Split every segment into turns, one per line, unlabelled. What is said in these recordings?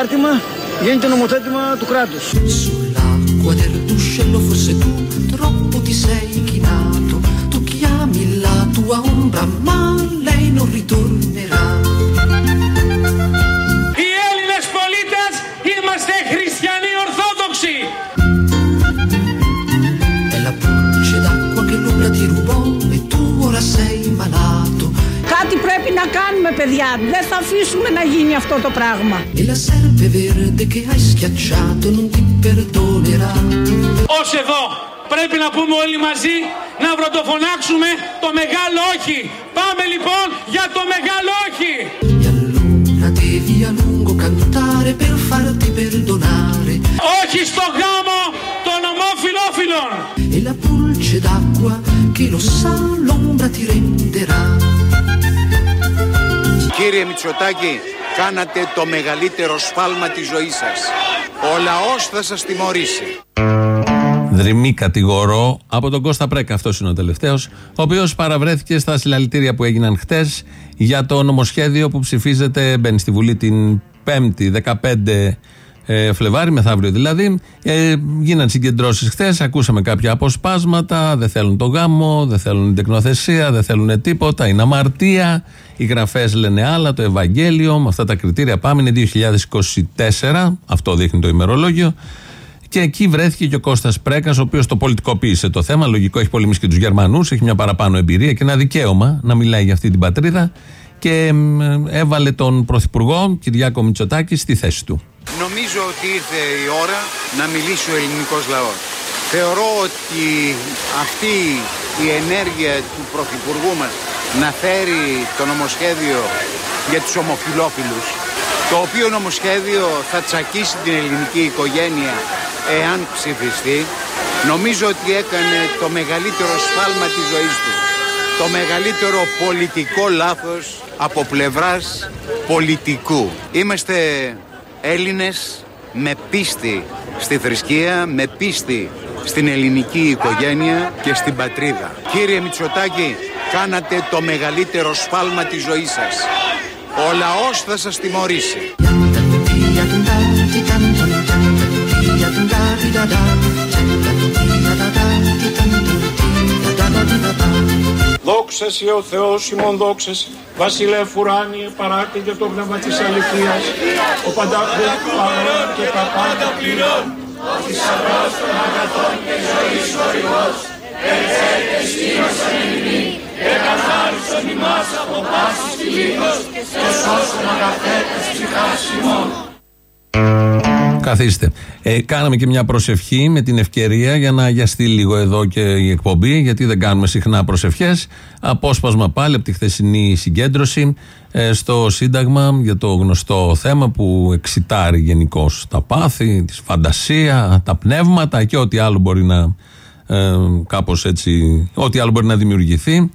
αμάρτημα γίνεται νομοθέτημα του κράτους.
Sull'acqua del ruscello forse tu troppo ti sei chinato. Tu chiami la tua ombra ma lei non ritornerà.
Οι Έλληνες πολίτες είμαστε χριστιανοί ορθόδοξοι.
È la pulce d'acqua che l'ombra ti rubò e tu ora sei malato.
Κάτι πρέπει να κάνουμε παιδιά, δεν θα αφήσουμε να γίνει αυτό το πράγμα.
E la serpe verde che hai schiacciato non ti perdonerà.
Ως εδώ πρέπει να πούμε όλοι μαζί να βροντοφωνάξουμε το μεγάλο όχι. Πάμε λοιπόν για το μεγάλο όχι.
E allora devi a lungo cantare per farti perdonare.
Όχι στο γάμο των ομοφιλόφιλων.
E la pulce d'acqua che lo sa l'ombra ti renderà.
Κύριε Μητσοτάκη, κάνατε το μεγαλύτερο σφάλμα της ζωής σας. Ο λαός θα σας τιμωρήσει.
Δρυμή κατηγορώ από τον Κώστα Πρέκα. Αυτός είναι ο τελευταίος, ο οποίος παραβρέθηκε στα συλλαλητήρια που έγιναν χτες για το νομοσχέδιο που ψηφίζεται, μπαίνει στη Βουλή την 5η 15 ε, Φλεβάρι, μεθαύριο δηλαδή. Ε, γίναν συγκεντρώσεις χθες, ακούσαμε κάποια αποσπάσματα. Δεν θέλουν το γάμο, δεν θέλουν την τεκνοθεσία, δεν θέλουν τίποτα. Είναι αμαρτία. Οι γραφές λένε άλλα, το Ευαγγέλιο. Με αυτά τα κριτήρια πάμε. Είναι 2024. Αυτό δείχνει το ημερολόγιο. Και εκεί βρέθηκε και ο Κώστας Πρέκας, ο οποίος το πολιτικοποίησε το θέμα. Λογικό, έχει πολεμήσει και τους Γερμανούς, έχει μια παραπάνω εμπειρία και ένα δικαίωμα να μιλάει για αυτή την πατρίδα. Και μ, έβαλε τον Πρωθυπουργό Κυριάκο Μητσοτάκη στη θέση του.
Νομίζω ότι ήρθε η ώρα να μιλήσει ο ελληνικός λαός. Θεωρώ ότι αυτή η ενέργεια του Πρωθυπουργού μας να φέρει το νομοσχέδιο για τους ομοφιλόφιλους το οποίο νομοσχέδιο θα τσακίσει την ελληνική οικογένεια εάν ψηφιστεί νομίζω ότι έκανε το μεγαλύτερο σφάλμα της ζωής του το μεγαλύτερο πολιτικό λάθος από πλευράς πολιτικού είμαστε Έλληνες με πίστη στη θρησκεία, με πίστη στην ελληνική οικογένεια και στην πατρίδα. Κύριε Μητσοτάκη, κάνατε το μεγαλύτερο σφάλμα της ζωής σας. Ο λαός θα σας τιμωρήσει.
Δόξα σε ο Θεός ημών δόξα σε. Βασιλεύ ουράνιε παράτε για το πνεύμα της αληθείας. Ο πανταχού παρόν και τα πάντα πληρών. Ο θησαυρός των αγαθών και ζωής χορηγός. Ερχέται στήρωσαν ημί. Εκαθάρισον ημάς από πάσης φιλίκος. Και σώσον αγαθέτες ψυχάς ημών.
Καθίστε. Ε, κάναμε και μια προσευχή με την ευκαιρία για να αγιαστεί λίγο εδώ και η εκπομπή, γιατί δεν κάνουμε συχνά προσευχές. Απόσπασμα πάλι από τη χθεσινή συγκέντρωση ε, στο Σύνταγμα για το γνωστό θέμα που εξητάρει γενικώς τα πάθη, της φαντασία, τα πνεύματα και ό,τι άλλο μπορεί να. Ε, κάπως έτσι, ό,τι άλλο μπορεί να δημιουργηθεί.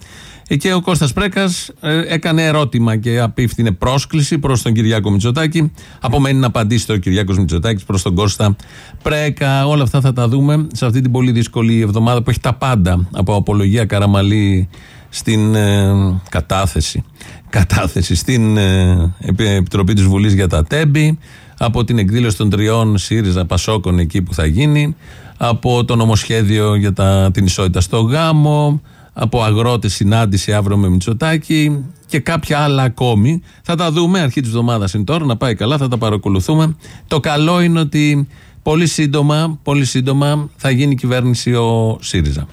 Ε, Και ο Κώστας Πρέκας ε, έκανε ερώτημα και απίφθινε πρόσκληση προς τον Κυριάκο Μητσοτάκη. Απομένει να απαντήσει το Κυριάκος Μητσοτάκης προς τον Κώστα Πρέκα. Όλα αυτά θα τα δούμε σε αυτή την πολύ δύσκολη εβδομάδα που έχει τα πάντα από απολογία Καραμαλή στην ε, κατάθεση. Κατάθεση στην ε, Επι- Επιτροπή της Βουλής για τα Τέμπη, από την εκδήλωση των τριών ΣΥΡΙΖΑ Πασόκων εκεί που θα γίνει, από το νομοσχέδιο για τα, την ισότητα στο γάμο, από αγρότες συνάντηση αύριο με Μητσοτάκη και κάποια άλλα ακόμη. Θα τα δούμε, αρχή της εβδομάδας είναι τώρα, να πάει καλά, θα τα παρακολουθούμε. Το καλό είναι ότι πολύ σύντομα, πολύ σύντομα θα γίνει κυβέρνηση ο ΣΥΡΙΖΑ.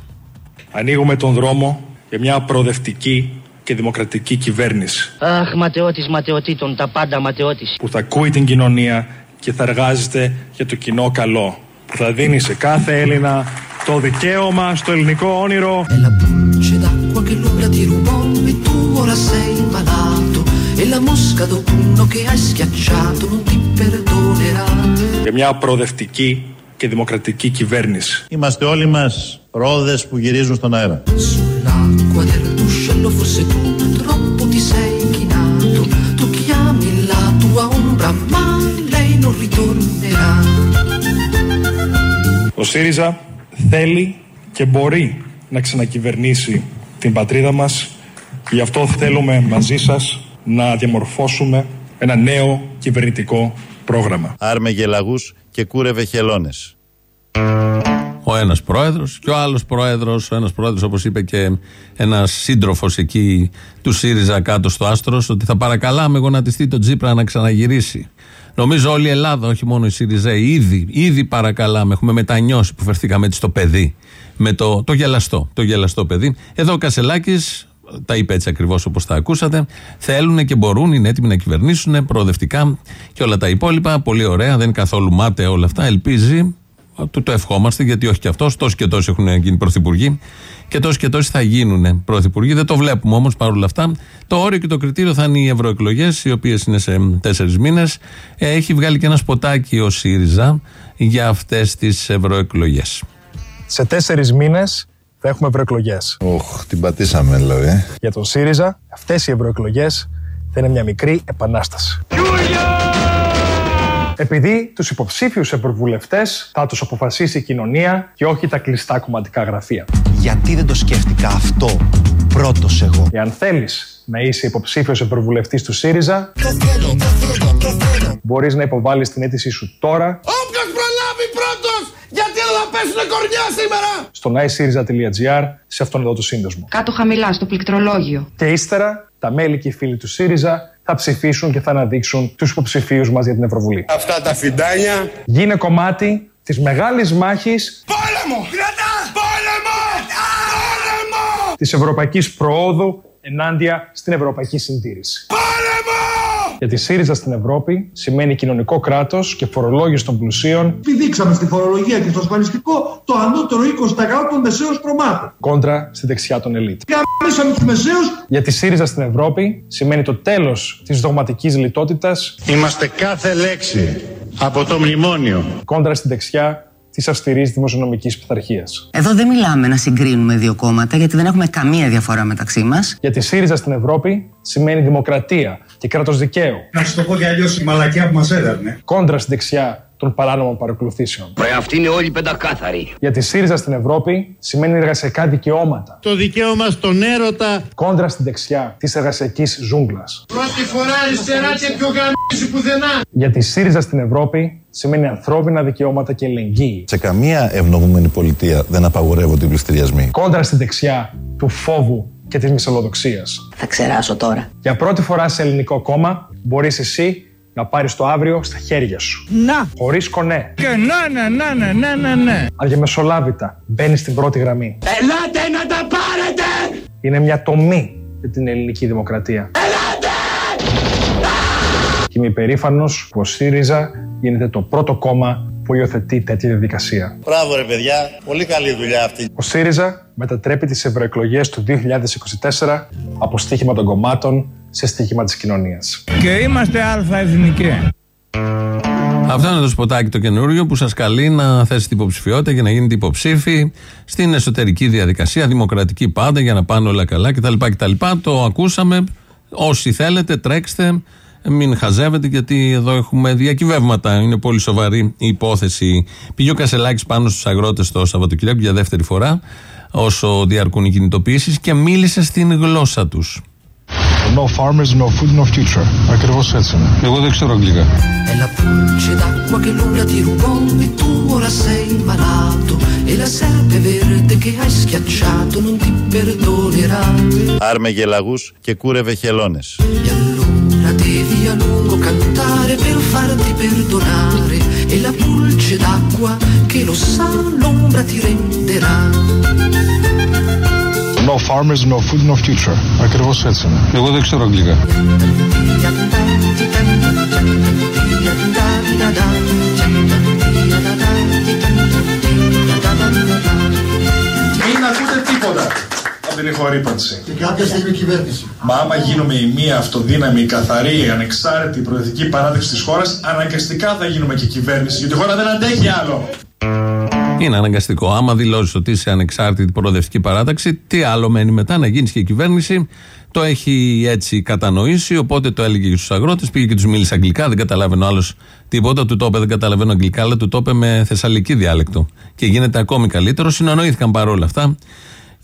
Ανοίγουμε τον δρόμο για μια προοδευτική και δημοκρατική κυβέρνηση
Αχ, ματαιώτης ματαιωτήτων, τα πάντα ματαιώτης.
που θα ακούει την κοινωνία και θα εργάζεται για το κοινό καλό. Που θα δίνει σε κάθε Έλληνα το δικαίωμα στο ελληνικό όνειρο
È la pulce d'acqua che l'ombra ti rubò e tu ora sei malato. E la mosca d'autunno che hai schiacciato non ti perdonerà.
για μια προοδευτική και δημοκρατική κυβέρνηση.
Είμαστε όλοι μας ρόδες που γυρίζουν στον αέρα.
Sull'acqua del ruscello forse tu troppo ti sei chinato. Tu chiami la tua ombra ma lei non ritornerà.
Ο ΣΥΡΙΖΑ θέλει και μπορεί να ξανακυβερνήσει την πατρίδα μας και γι' αυτό θέλουμε μαζί σας να διαμορφώσουμε ένα νέο κυβερνητικό πρόγραμμα.
Άρμε γελαγούς και κούρευε χελώνες.
Ο ένας πρόεδρος και ο άλλος πρόεδρος. Ο ένας πρόεδρος, όπως είπε και ένας σύντροφος εκεί του ΣΥΡΙΖΑ κάτω στο Άστρος, ότι θα παρακαλάμε γονατιστεί τον Τζίπρα να ξαναγυρίσει. Νομίζω όλη η Ελλάδα, όχι μόνο η ΣΥΡΙΖΑ, ήδη, ήδη παρακαλάμε. Έχουμε μετανιώσει που φερθήκαμε έτσι στο παιδί. Με το, το γελαστό, το γελαστό παιδί. Εδώ ο Κασελάκης, τα είπε έτσι ακριβώς όπως τα ακούσατε. Θέλουν και μπορούν, είναι έτοιμοι να κυβερνήσουν προοδευτικά και όλα τα υπόλοιπα. Πολύ ωραία, δεν είναι καθόλου μάταια όλα αυτά. Ελπίζει του το ευχόμαστε, γιατί όχι και αυτός. Τόσοι και τόσοι έχουν γίνει πρωθυπουργοί και τόσοι και τόσοι θα γίνουν πρωθυπουργοί. Δεν το βλέπουμε όμως παρόλα αυτά. Το όριο και το κριτήριο θα είναι οι ευρωεκλογές, οι οποίες είναι σε τέσσερις μήνες. Έχει βγάλει και ένα σποτάκι ο ΣΥΡΙΖΑ για αυτές τις ευρωεκλογές.
Σε τέσσερις μήνες θα έχουμε ευρωεκλογές.
Οχ, την πατήσαμε δηλαδή.
Για τον ΣΥΡΙΖΑ, αυτές οι ευρωεκλογές θα είναι μια μικρή επανάσταση. Επειδή τους υποψήφιους ευρωβουλευτές θα τους αποφασίσει η κοινωνία και όχι τα κλειστά κομματικά γραφεία.
Γιατί δεν το σκέφτηκα αυτό πρώτος εγώ;
Εάν θέλεις να είσαι υποψήφιος ευρωβουλευτής του ΣΥΡΙΖΑ, μπορείς να υποβάλεις την αίτησή σου τώρα
Όποιος προλάβει πρώτος, γιατί δεν θα πέσουνε κορνιά σήμερα.
στο naisyriza.gr σε αυτόν εδώ το σύνδεσμο.
Κάτω χαμηλά στο πληκτρολόγιο.
Και ύστερα τα μέλη και οι φίλοι του ΣΥΡΙΖΑ θα ψηφίσουν και θα αναδείξουν τους υποψηφίους μας για την Ευρωβουλή.
Αυτά τα φιντάνια.
Γίνε κομμάτι της μεγάλης μάχης
Πόλεμο! Κρατά! Πόλεμο! Πόλεμο!
της ευρωπαϊκής προόδου ενάντια στην ευρωπαϊκή συντήρηση.
Πόλεμο!
Γιατί ΣΥΡΙΖΑ στην Ευρώπη σημαίνει κοινωνικό κράτος και φορολόγηση των πλουσίων
Επιδείξαμε στη φορολογία και στο ασφαλιστικό το ανώτερο 20% των μεσαίων προμάτων.
κόντρα στη δεξιά των ελίτ.
Γαμίσαμε τους μεσαίους
Γιατί ΣΥΡΙΖΑ στην Ευρώπη σημαίνει το τέλος της δογματικής λιτότητας
Είμαστε κάθε λέξη από το μνημόνιο.
κόντρα στη δεξιά τη αυστηρής δημοσιονομικής πειθαρχίας.
Εδώ δεν μιλάμε να συγκρίνουμε δύο κόμματα, γιατί δεν έχουμε καμία διαφορά μεταξύ μας.
Γιατί ΣΥΡΙΖΑ στην Ευρώπη σημαίνει δημοκρατία και κράτος δικαίου.
Να σου το πω και αλλιώς η μαλακιά που μας έδερνε.
Κόντρα στη δεξιά των παράνομων παρακολουθήσεων.
Ρε αυτοί είναι όλοι πεντακάθαροι.
Γιατί ΣΥΡΙΖΑ στην Ευρώπη σημαίνει εργασιακά δικαιώματα.
Το δικαίωμα στον έρωτα.
Κόντρα στη δεξιά της εργασιακής ζούγκλας.
Πρώτη φορά αριστερά και πιο γαμίσει πουθενά.
Γιατί ΣΥΡΙΖΑ στην Ευρώπη σημαίνει ανθρώπινα δικαιώματα και ελεγγύη.
Σε καμία ευνομούμενη πολιτεία δεν απαγορεύονται οι πληστηριασμοί.
Κόντρα στη δεξιά του φόβου και της μυσαλλοδοξίας.
Θα ξεράσω τώρα.
Για πρώτη φορά σε ελληνικό κόμμα μπορείς εσύ να πάρεις το αύριο στα χέρια σου.
Να.
Χωρίς κονέ.
Και να, να, να, να, να, να, να.
Αδιαμεσολάβητα. Μπαίνεις στην πρώτη γραμμή.
Ελάτε να τα πάρετε!
Είναι μια τομή για την ελληνική δημοκρατία. Και είμαι υπερήφανος που ο ΣΥΡΙΖΑ γίνεται το πρώτο κόμμα που υιοθετεί τέτοια διαδικασία.
Μπράβο ρε παιδιά, πολύ καλή δουλειά αυτή.
Ο ΣΥΡΙΖΑ μετατρέπει τις ευρωεκλογές του 2024 από στοίχημα των κομμάτων σε στοίχημα της κοινωνίας.
Και είμαστε αλφα εθνικοί.
Αυτό είναι το σποτάκι το καινούριο που σας καλεί να θέσετε υποψηφιότητα για να γίνετε υποψήφοι στην εσωτερική διαδικασία, δημοκρατική πάντα, για να πάνε όλα καλά κτλ. κτλ. Το ακούσαμε. Όσοι θέλετε, τρέξτε. Μην χαζεύετε, γιατί εδώ έχουμε διακυβεύματα. Είναι πολύ σοβαρή η υπόθεση. Πήγε ο Κασελάκης πάνω στους αγρότες το Σαββατοκύριακο για δεύτερη φορά, όσο διαρκούν οι κινητοποιήσεις και μίλησε στην γλώσσα τους.
No farmers, no food, no future. Ακριβώς έτσι είναι.
Εγώ δεν ξέρω αγγλικά.
È la pulce d'acqua che l'umbra ti rubò e tu ora sei malato e la serpe verde che hai schiacciato non ti perdonerà.
Άρμε γελαγούς και κούρευε χελώνες.
E allora devi a lungo cantare per farti perdonare e la pulce d'acqua che lo sa l'ombra ti renderà.
No farmers, no food, no future. Ακριβώς έτσι είναι.
Εγώ δεν ξέρω αγγλικά.
Από την ηχορύπανση. Και κάποια στιγμή κυβέρνηση. Μα άμα γίνουμε η μία αυτοδύναμη, η καθαρή, η ανεξάρτητη, η προεδρική παράδειξη της χώρας, αναγκαστικά θα γίνουμε και κυβέρνηση. Γιατί η χώρα δεν αντέχει άλλο.
Είναι αναγκαστικό. Άμα δηλώσεις ότι είσαι ανεξάρτητη προοδευτική παράταξη, τι άλλο μένει μετά να γίνεις και η κυβέρνηση. Το έχει έτσι κατανοήσει, οπότε το έλεγε και στους αγρότες. Πήγε και τους μίλησε αγγλικά, δεν καταλάβαινε ο άλλος τίποτα. Του το είπε, δεν καταλαβαίνω αγγλικά, αλλά του το είπε με θεσσαλική διάλεκτο. Και γίνεται ακόμη καλύτερο. Συνεννοήθηκαν παρόλα αυτά.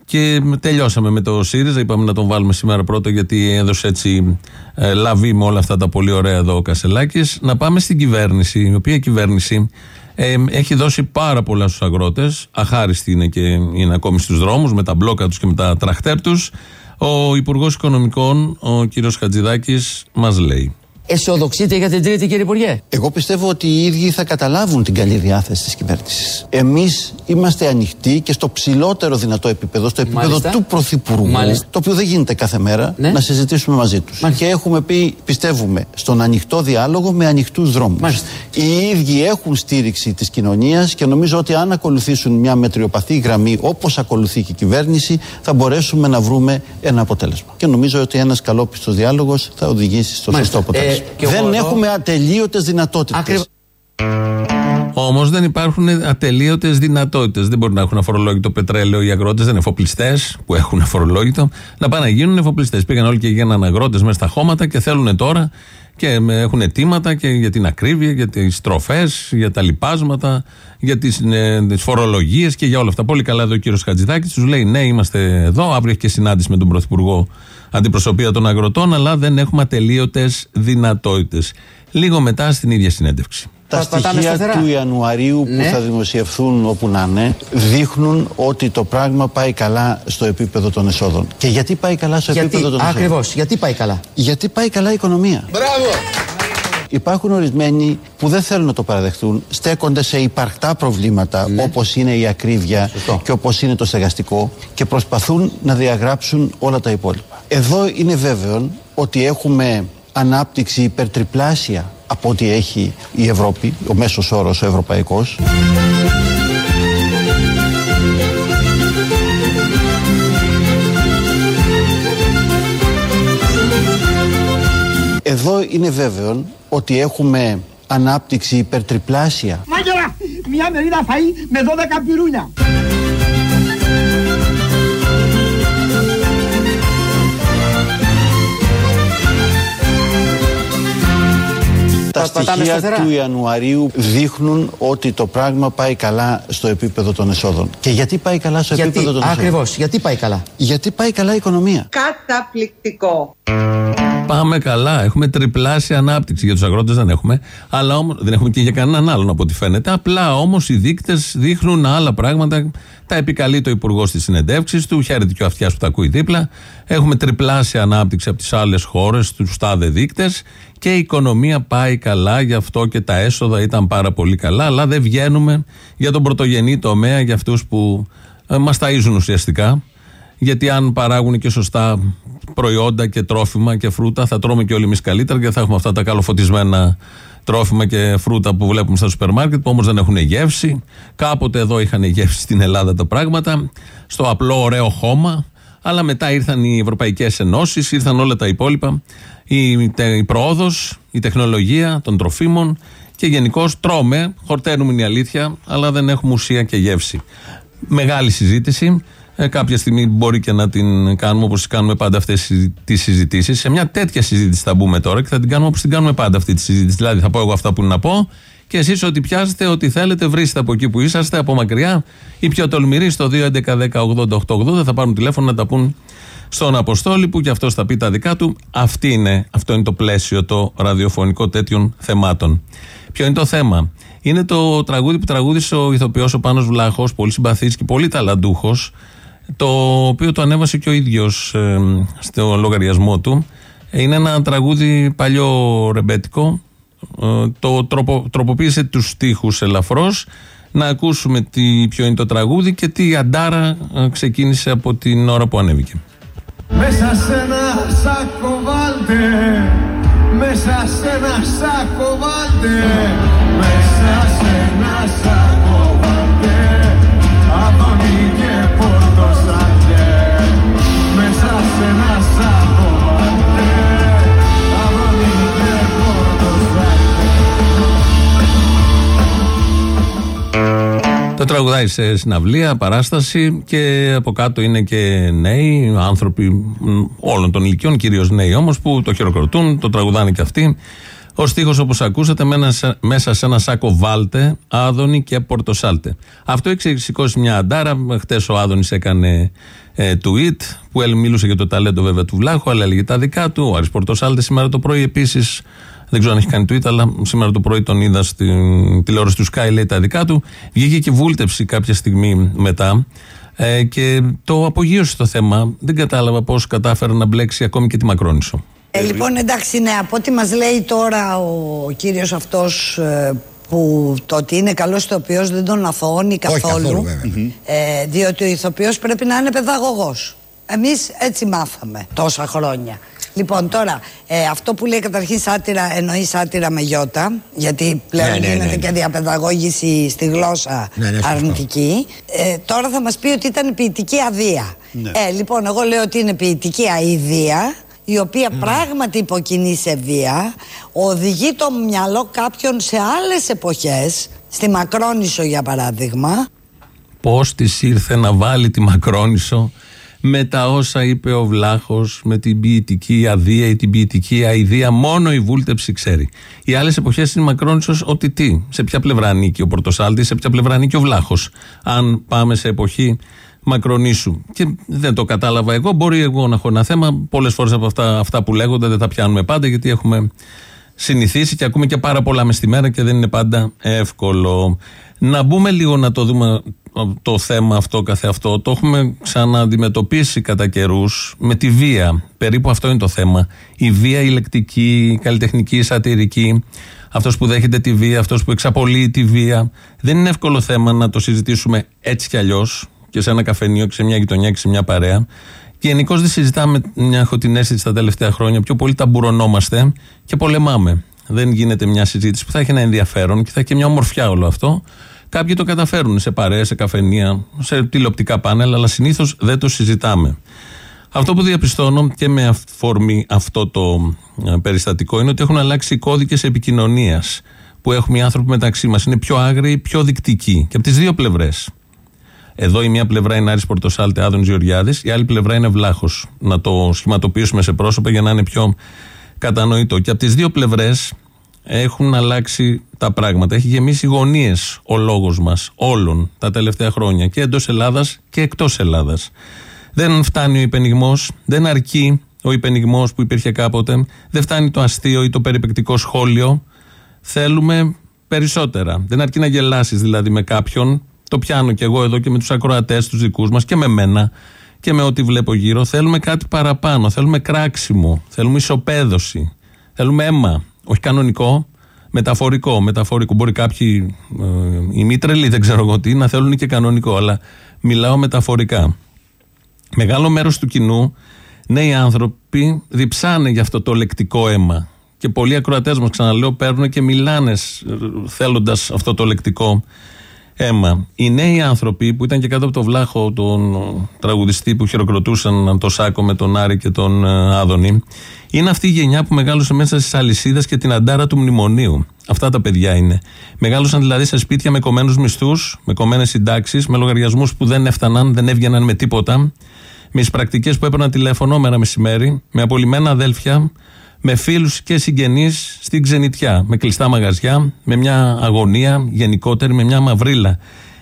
Και τελειώσαμε με το ΣΥΡΙΖΑ. Είπαμε να τον βάλουμε σήμερα πρώτο γιατί έδωσε έτσι ε, λαβή με όλα αυτά τα πολύ ωραία εδώ ο Κασελάκης. Να πάμε στην κυβέρνηση, η οποία κυβέρνηση ε, έχει δώσει πάρα πολλά στους αγρότες. Αχάριστοι είναι και είναι ακόμη στους δρόμους με τα μπλόκα τους και με τα τραχτέρ τους. Ο Υπουργός Οικονομικών, ο κ. Χατζηδάκης, μας λέει.
Αισιοδοξείτε για την Τρίτη, κύριε Υπουργέ;
Εγώ πιστεύω ότι οι ίδιοι θα καταλάβουν την καλή διάθεση της κυβέρνησης. Εμείς είμαστε ανοιχτοί και στο ψηλότερο δυνατό επίπεδο, στο επίπεδο
Μάλιστα.
του Πρωθυπουργού,
Μάλιστα.
το οποίο δεν γίνεται κάθε μέρα,
Ναι.
να συζητήσουμε μαζί τους. Και έχουμε πει, πιστεύουμε, στον ανοιχτό διάλογο με ανοιχτούς δρόμους. Οι ίδιοι έχουν στήριξη της κοινωνίας και νομίζω ότι αν ακολουθήσουν μια μετριοπαθή γραμμή όπως ακολουθεί και η κυβέρνηση, θα μπορέσουμε να βρούμε ένα αποτέλεσμα. Και νομίζω ότι ένας καλόπιστος διάλογος θα οδηγήσει στο
Μάλιστα.
σωστό αποτέλεσμα.
Ε, και εγώ
δεν
εδώ-
έχουμε ατελείωτες δυνατότητες.
Όμως δεν υπάρχουν ατελείωτες δυνατότητες. Δεν μπορεί να έχουν αφορολόγητο πετρέλαιο οι αγρότες, δεν είναι εφοπλιστές που έχουν αφορολόγητο. Να πάνε να γίνουν εφοπλιστές. Πήγαν όλοι και γίνανε αγρότες μέσα στα χώματα και θέλουν τώρα και με- έχουν αιτήματα και για την ακρίβεια, για τις τροφέ, για τα λοιπάσματα, για τις φορολογίες και για όλα αυτά. Πολύ καλά εδώ ο κύριος Χατζηδάκης τους λέει: Ναι, είμαστε εδώ. Αύριο έχει και συνάντηση με τον Πρωθυπουργό Αντιπροσωπεία των Αγροτών, αλλά δεν έχουμε ατελείωτες δυνατότητες. Λίγο μετά στην ίδια συνέντευξη.
Τα στοιχεία του Ιανουαρίου που
Ναι.
θα δημοσιευθούν όπου να είναι δείχνουν ότι το πράγμα πάει καλά στο επίπεδο των εσόδων. Και γιατί πάει καλά στο
Γιατί,
επίπεδο των εσόδων;
ακριβώς, γιατί πάει καλά;
Γιατί πάει καλά η οικονομία.
Μπράβο!
Υπάρχουν ορισμένοι που δεν θέλουν να το παραδεχτούν, στέκονται σε υπαρκτά προβλήματα
Ναι.
όπως είναι η ακρίβεια και όπως είναι το στεγαστικό και προσπαθούν να διαγράψουν όλα τα υπόλοιπα. Εδώ είναι βέβαιο ότι έχουμε ανάπτυξη υπερτριπλάσια από ό,τι έχει η Ευρώπη, ο μέσος όρος ο ευρωπαϊκός. Εδώ είναι βέβαιο ότι έχουμε ανάπτυξη υπερτριπλάσια
Μάγερα, μια μερίδα φαΐ με 12 πυρούνια.
Τα
πατάμε
στοιχεία
σταθερά.
του Ιανουαρίου δείχνουν ότι το πράγμα πάει καλά στο επίπεδο των εσόδων. Και γιατί πάει καλά στο
Γιατί,
επίπεδο των εσόδων;
ακριβώς, γιατί πάει καλά;
Γιατί πάει καλά η οικονομία.
Καταπληκτικό.
Πάμε καλά. Έχουμε τριπλάσια ανάπτυξη. Για τους αγρότες δεν έχουμε. Αλλά όμως, δεν έχουμε και για κανέναν άλλον από ό,τι φαίνεται. Απλά όμως οι δείκτες δείχνουν άλλα πράγματα. Τα επικαλεί το Υπουργό στις συνεντεύξεις του. Χαίρεται και ο αυτιάς που τα ακούει δίπλα. Έχουμε τριπλάσια ανάπτυξη από τις άλλες χώρες, τους τάδε δείκτες. Και η οικονομία πάει καλά. Γι' αυτό και τα έσοδα ήταν πάρα πολύ καλά. Αλλά δεν βγαίνουμε για τον πρωτογενή τομέα, για αυτούς που ε, μας ταΐζουν ουσιαστικά. Γιατί αν παράγουν και σωστά προϊόντα και τρόφιμα και φρούτα, θα τρώμε και όλοι εμείς καλύτερα και θα έχουμε αυτά τα καλοφωτισμένα τρόφιμα και φρούτα που βλέπουμε στα σούπερ μάρκετ, που όμως δεν έχουν γεύση. Κάποτε εδώ είχαν γεύση στην Ελλάδα τα πράγματα, στο απλό ωραίο χώμα. Αλλά μετά ήρθαν οι Ευρωπαϊκές Ενώσεις, ήρθαν όλα τα υπόλοιπα. Η, τε- η πρόοδος, η τεχνολογία των τροφίμων και γενικώ τρώμε, χορταίνουμε είναι η αλήθεια, αλλά δεν έχουμε ουσία και γεύση. Μεγάλη συζήτηση. Ε, κάποια στιγμή μπορεί και να την κάνουμε όπως κάνουμε πάντα αυτές τις συζητήσεις. Σε μια τέτοια συζήτηση θα μπούμε τώρα και θα την κάνουμε όπως την κάνουμε πάντα αυτή τη συζήτηση. Δηλαδή, θα πω εγώ αυτά που είναι να πω και εσείς ό,τι πιάσετε, ό,τι θέλετε, βρίσκετε από εκεί που είσαστε, από μακριά. Οι πιο τολμηροί στο 2.11.10.80.880 θα πάρουν τηλέφωνο να τα πούν στον Αποστόλη που και αυτός θα πει τα δικά του. Αυτή είναι, αυτό είναι το πλαίσιο το ραδιοφωνικό τέτοιων θεμάτων. Ποιο είναι το θέμα; Είναι το τραγούδι που τραγούδισε ο ηθοποιός ο Πάνος Βλάχος, πολύ συμπαθής και πολύ ταλαντούχος, το οποίο το ανέβασε και ο ίδιος ε, στο λογαριασμό του. Είναι ένα τραγούδι παλιό ρεμπέτικο, ε, το τροπο, τροποποίησε τους στίχους ελαφρώς, να ακούσουμε τι, ποιο είναι το τραγούδι και τι αντάρα ε, ξεκίνησε από την ώρα που ανέβηκε.
Μέσα σε ένα σάκο βάλτε. Μέσα σε ένα σάκο βάλτε. Μέσα σε ένα σάκο βάλτε πορτοσάλτε
Το Τραγουδάει σε συναυλία, παράσταση και από κάτω είναι και νέοι, άνθρωποι μ, όλων των ηλικιών, κυρίως νέοι όμως, που το χειροκροτούν, το τραγουδάνε και αυτοί. Ο στίχος, όπως ακούσατε, με ένα σα- μέσα σε ένα σάκο βάλτε, Άδωνη και Πορτοσάλτε. Αυτό έχει σηκώσει μια αντάρα. Χτες ο Άδωνης έκανε ε, tweet που έλ- μίλησε για το ταλέντο βέβαια του Βλάχου, αλλά έλεγε τα δικά του. Ο Άρης Πορτοσάλτες σήμερα το πρωί επίσης. Δεν ξέρω αν έχει κάνει tweet, αλλά σήμερα το πρωί τον είδα στην τηλεόραση του Sky, λέει τα δικά του. Βγήκε και βούλτεψη κάποια στιγμή μετά. Ε, και το απογείωσε το θέμα. Δεν κατάλαβα πώς κατάφερε να μπλέξει ακόμη και τη Μακρόνισο.
Ε, λοιπόν, εντάξει, ναι, από ό,τι μας λέει τώρα ο κύριος αυτός ε, που το ότι είναι καλός ηθοποιός δεν τον αθωώνει καθόλου,
καθόλου, βέβαια.
ε, διότι ο ηθοποιός πρέπει να είναι παιδαγωγός. Εμείς έτσι μάθαμε τόσα χρόνια. Λοιπόν, τώρα, ε, αυτό που λέει καταρχήν σάτυρα, εννοεί σάτυρα με γιώτα, γιατί πλέον
Ναι, ναι,
γίνεται
ναι, ναι.
και διαπαιδαγώγηση στη γλώσσα
Ναι, ναι, σωστό.
αρνητική. Ε, τώρα θα μας πει ότι ήταν ποιητική αδεία.
Ναι.
Ε, λοιπόν, εγώ λέω ότι είναι ποιητική αηδία, η οποία πράγματι υποκινεί σε βία, οδηγεί το μυαλό κάποιον σε άλλες εποχές, στη Μακρόνισο για παράδειγμα,
Πώς της ήρθε να βάλει τη Μακρόνισο με τα όσα είπε ο Βλάχος, με την ποιητική αδεία ή την ποιητική αηδία. Μόνο η βούλτεψη ξέρει. Οι άλλες εποχές είναι Μακρόνισο ότι τι, σε ποια πλευρά ανήκει ο Πορτοσάλτης, σε ποια πλευρά ανήκει ο Βλάχος. Αν πάμε σε εποχή Μακρονίσου. Και δεν το κατάλαβα εγώ. Μπορεί εγώ να έχω ένα θέμα. Πολλές φορές από αυτά, αυτά που λέγονται δεν τα πιάνουμε πάντα γιατί έχουμε συνηθίσει και ακούμε και πάρα πολλά μες στη μέρα και δεν είναι πάντα εύκολο. Να μπούμε λίγο να το δούμε το θέμα αυτό καθεαυτό. Το έχουμε ξανααντιμετωπίσει κατά καιρούς με τη βία. Περίπου αυτό είναι το θέμα. Η βία η λεκτική, η καλλιτεχνική, η σατυρική. Αυτός που δέχεται τη βία, αυτός που εξαπολύει τη βία. Δεν είναι εύκολο θέμα να το συζητήσουμε έτσι κι αλλιώς και σε ένα καφενείο και σε μια γειτονιά και σε μια παρέα. Και γενικώς δεν συζητάμε, μια, έχω την αίσθηση τα τελευταία χρόνια, πιο πολύ ταμπουρωνόμαστε και πολεμάμε. Δεν γίνεται μια συζήτηση που θα έχει ένα ενδιαφέρον και θα έχει και μια ομορφιά όλο αυτό. Κάποιοι το καταφέρουν σε παρέα, σε καφενεία, σε τηλεοπτικά πάνελ, αλλά συνήθως δεν το συζητάμε. Αυτό που διαπιστώνω και με αφορμή αυτό το ε, περιστατικό είναι ότι έχουν αλλάξει οι κώδικες επικοινωνίας που έχουμε οι άνθρωποι μεταξύ μας. Είναι πιο άγριοι, πιο δεικτικοί και από τις δύο πλευρές. Εδώ η μία πλευρά είναι Άρης Πορτοσάλτε, Άδων Γεωργιάδης, η άλλη πλευρά είναι Βλάχος. Να το σχηματοποιήσουμε σε πρόσωπα για να είναι πιο κατανοητό. Και από τις δύο πλευρές έχουν αλλάξει τα πράγματα. Έχει γεμίσει γωνίες ο λόγος μας όλων τα τελευταία χρόνια και εντός Ελλάδας και εκτός Ελλάδας. Δεν φτάνει ο υπενιγμός, δεν αρκεί ο υπενιγμός που υπήρχε κάποτε, δεν φτάνει το αστείο ή το περιπεκτικό σχόλιο. Θέλουμε περισσότερα. Δεν αρκεί να γελάσεις δηλαδή με κάποιον. Το πιάνω κι εγώ εδώ και με τους ακροατές τους δικούς μας και με μένα και με ό,τι βλέπω γύρω. Θέλουμε κάτι παραπάνω. Θέλουμε κράξιμο. Θέλουμε ισοπαίδωση. Θέλουμε αίμα. Όχι κανονικό, μεταφορικό. μεταφορικό. Μπορεί κάποιοι, ε, οι μήτρελοι, δεν ξέρω εγώ τι, να θέλουν και κανονικό. Αλλά μιλάω μεταφορικά. Μεγάλο μέρος του κοινού, νέοι άνθρωποι, διψάνε για αυτό το λεκτικό αίμα. Και πολλοί ακροατές μας, ξαναλέω, παίρνουν και μιλάνε θέλοντας αυτό το λεκτικό αίμα. Οι νέοι άνθρωποι που ήταν και κάτω από το βλάχο τον τραγουδιστή που χειροκροτούσαν το Σάκο με τον Άρη και τον ε, Άδωνη, είναι αυτή η γενιά που μεγάλωσε μέσα στις αλυσίδες και την αντάρα του μνημονίου. Αυτά τα παιδιά είναι. Μεγάλωσαν δηλαδή σε σπίτια με κομμένους μισθούς, με κομμένες συντάξεις, με λογαριασμούς που δεν έφταναν, δεν έβγαιναν με τίποτα, με πρακτικέ που έπαιρναν τηλέφωνο μέρα μεσημέρι, με απολυμμένα αδέλφια, με φίλους και συγγενείς στην ξενιτιά, με κλειστά μαγαζιά, με μια αγωνία γενικότερη, με μια μαυρίλα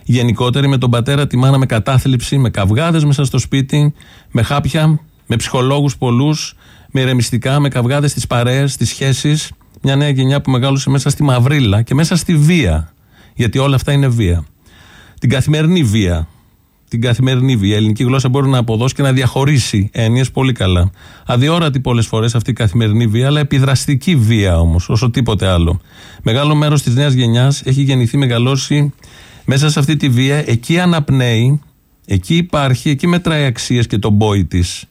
γενικότερη, με τον πατέρα, τη μάνα με κατάθλιψη, με καυγάδες μέσα στο σπίτι, με χάπια, με ψυχολόγους πολλούς, με ηρεμιστικά, με καυγάδες στις παρέες, στις σχέσεις. Μια νέα γενιά που μεγάλωσε μέσα στη μαυρίλα και μέσα στη βία. Γιατί όλα αυτά είναι βία. Την καθημερινή βία. Την καθημερινή βία. Η ελληνική γλώσσα μπορεί να αποδώσει και να διαχωρίσει έννοιες πολύ καλά. Αδιόρατη πολλές φορές αυτή η καθημερινή βία, αλλά επιδραστική βία όμως, όσο τίποτε άλλο. Μεγάλο μέρος της νέας γενιάς έχει γεννηθεί, μεγαλώσει μέσα σε αυτή τη βία. Εκεί αναπνέει, εκεί υπάρχει, εκεί μετράει αξίες και τον πόη της.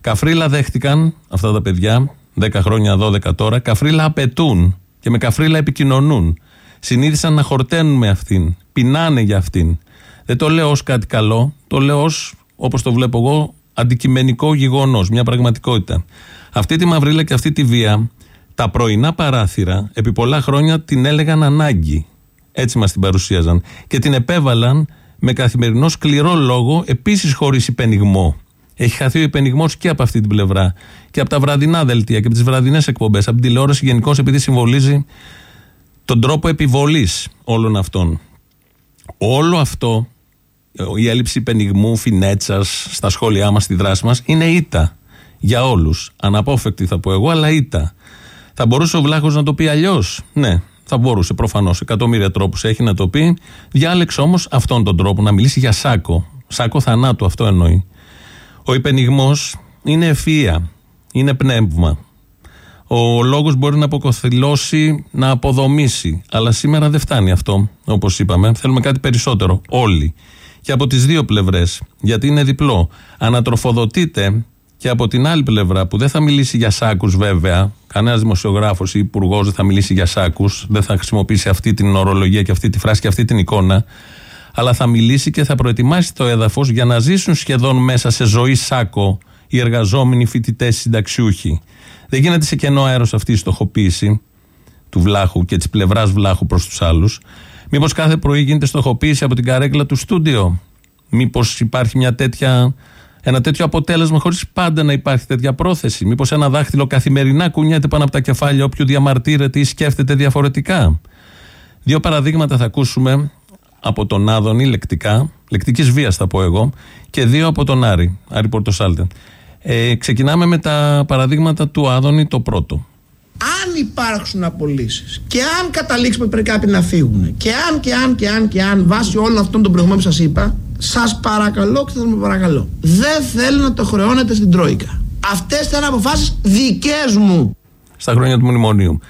Καφρίλα δέχτηκαν αυτά τα παιδιά, 10 χρόνια, 12 τώρα. Καφρίλα απαιτούν και με καφρίλα επικοινωνούν. Συνήθισαν να χορταίνουν με αυτήν. Πεινάνε για αυτήν. Δεν το λέω ως κάτι καλό, το λέω ως, όπως το βλέπω εγώ, αντικειμενικό γεγονό, μια πραγματικότητα. Αυτή τη μαυρίλα και αυτή τη βία, τα πρωινά παράθυρα, επί πολλά χρόνια την έλεγαν ανάγκη. Έτσι μας την παρουσίαζαν. Και την επέβαλαν με καθημερινό σκληρό λόγο, επίσης χωρίς υπενιγμό. Έχει χαθεί ο υπενιγμός και από αυτή την πλευρά. Και από τα βραδινά δελτία και από τις βραδινές εκπομπές. Από την τηλεόραση γενικώς, επειδή συμβολίζει τον τρόπο επιβολής όλων αυτών. Όλο αυτό, η έλλειψη υπενιγμού, φινέτσας στα σχόλιά μας, στη δράση μας, είναι ήττα για όλους. Αναπόφευκτη θα πω εγώ, αλλά ήττα. Θα μπορούσε ο Βλάχος να το πει αλλιώς; Ναι, θα μπορούσε προφανώς. Εκατομμύρια τρόπους έχει να το πει. Διάλεξε όμως αυτόν τον τρόπο να μιλήσει για σάκο. Σάκο θανάτου, αυτό εννοεί. Ο υπενιγμός είναι ευφυα, είναι πνεύμα. Ο λόγος μπορεί να αποκοθυλώσει, να αποδομήσει. Αλλά σήμερα δεν φτάνει αυτό, όπως είπαμε. Θέλουμε κάτι περισσότερο, όλοι. Και από τις δύο πλευρές, γιατί είναι διπλό. Ανατροφοδοτείται και από την άλλη πλευρά που δεν θα μιλήσει για σάκους βέβαια, κανένας δημοσιογράφος ή υπουργός δεν θα μιλήσει για σάκους, δεν θα χρησιμοποιήσει αυτή την ορολογία και αυτή τη φράση και αυτή την εικόνα, αλλά θα μιλήσει και θα προετοιμάσει το έδαφος για να ζήσουν σχεδόν μέσα σε ζωή σάκο οι εργαζόμενοι, οι φοιτητές, οι συνταξιούχοι. Δεν γίνεται σε κενό αέρος αυτή η στοχοποίηση του βλάχου και της πλευράς βλάχου προς τους άλλους. Μήπως κάθε πρωί γίνεται στοχοποίηση από την καρέκλα του στούντιο; Μήπως υπάρχει μια τέτοια, ένα τέτοιο αποτέλεσμα χωρίς πάντα να υπάρχει τέτοια πρόθεση; Μήπως ένα δάχτυλο καθημερινά κουνιέται πάνω από τα κεφάλια όποιου διαμαρτύρεται ή σκέφτεται διαφορετικά; Δύο παραδείγματα θα ακούσουμε από τον Άδωνη λεκτικά, λεκτικής βίας θα πω εγώ, και δύο από τον Άρη, Άρη Πορτοσάλτε. Ε, ξεκινάμε με τα παραδείγματα του Άδωνη το πρώτο.
Αν υπάρξουν απολύσεις και αν καταλήξουμε ότι πρέπει κάποιοι να φύγουν και αν και αν και αν και αν βάσει όλων αυτών των προηγούμενων που σας είπα σας παρακαλώ και θα με παρακαλώ δεν θέλω να το χρεώνετε στην Τρόικα. Αυτές ήταν αποφάσεις δικές μου.
Στα χρόνια του Μνημονίου.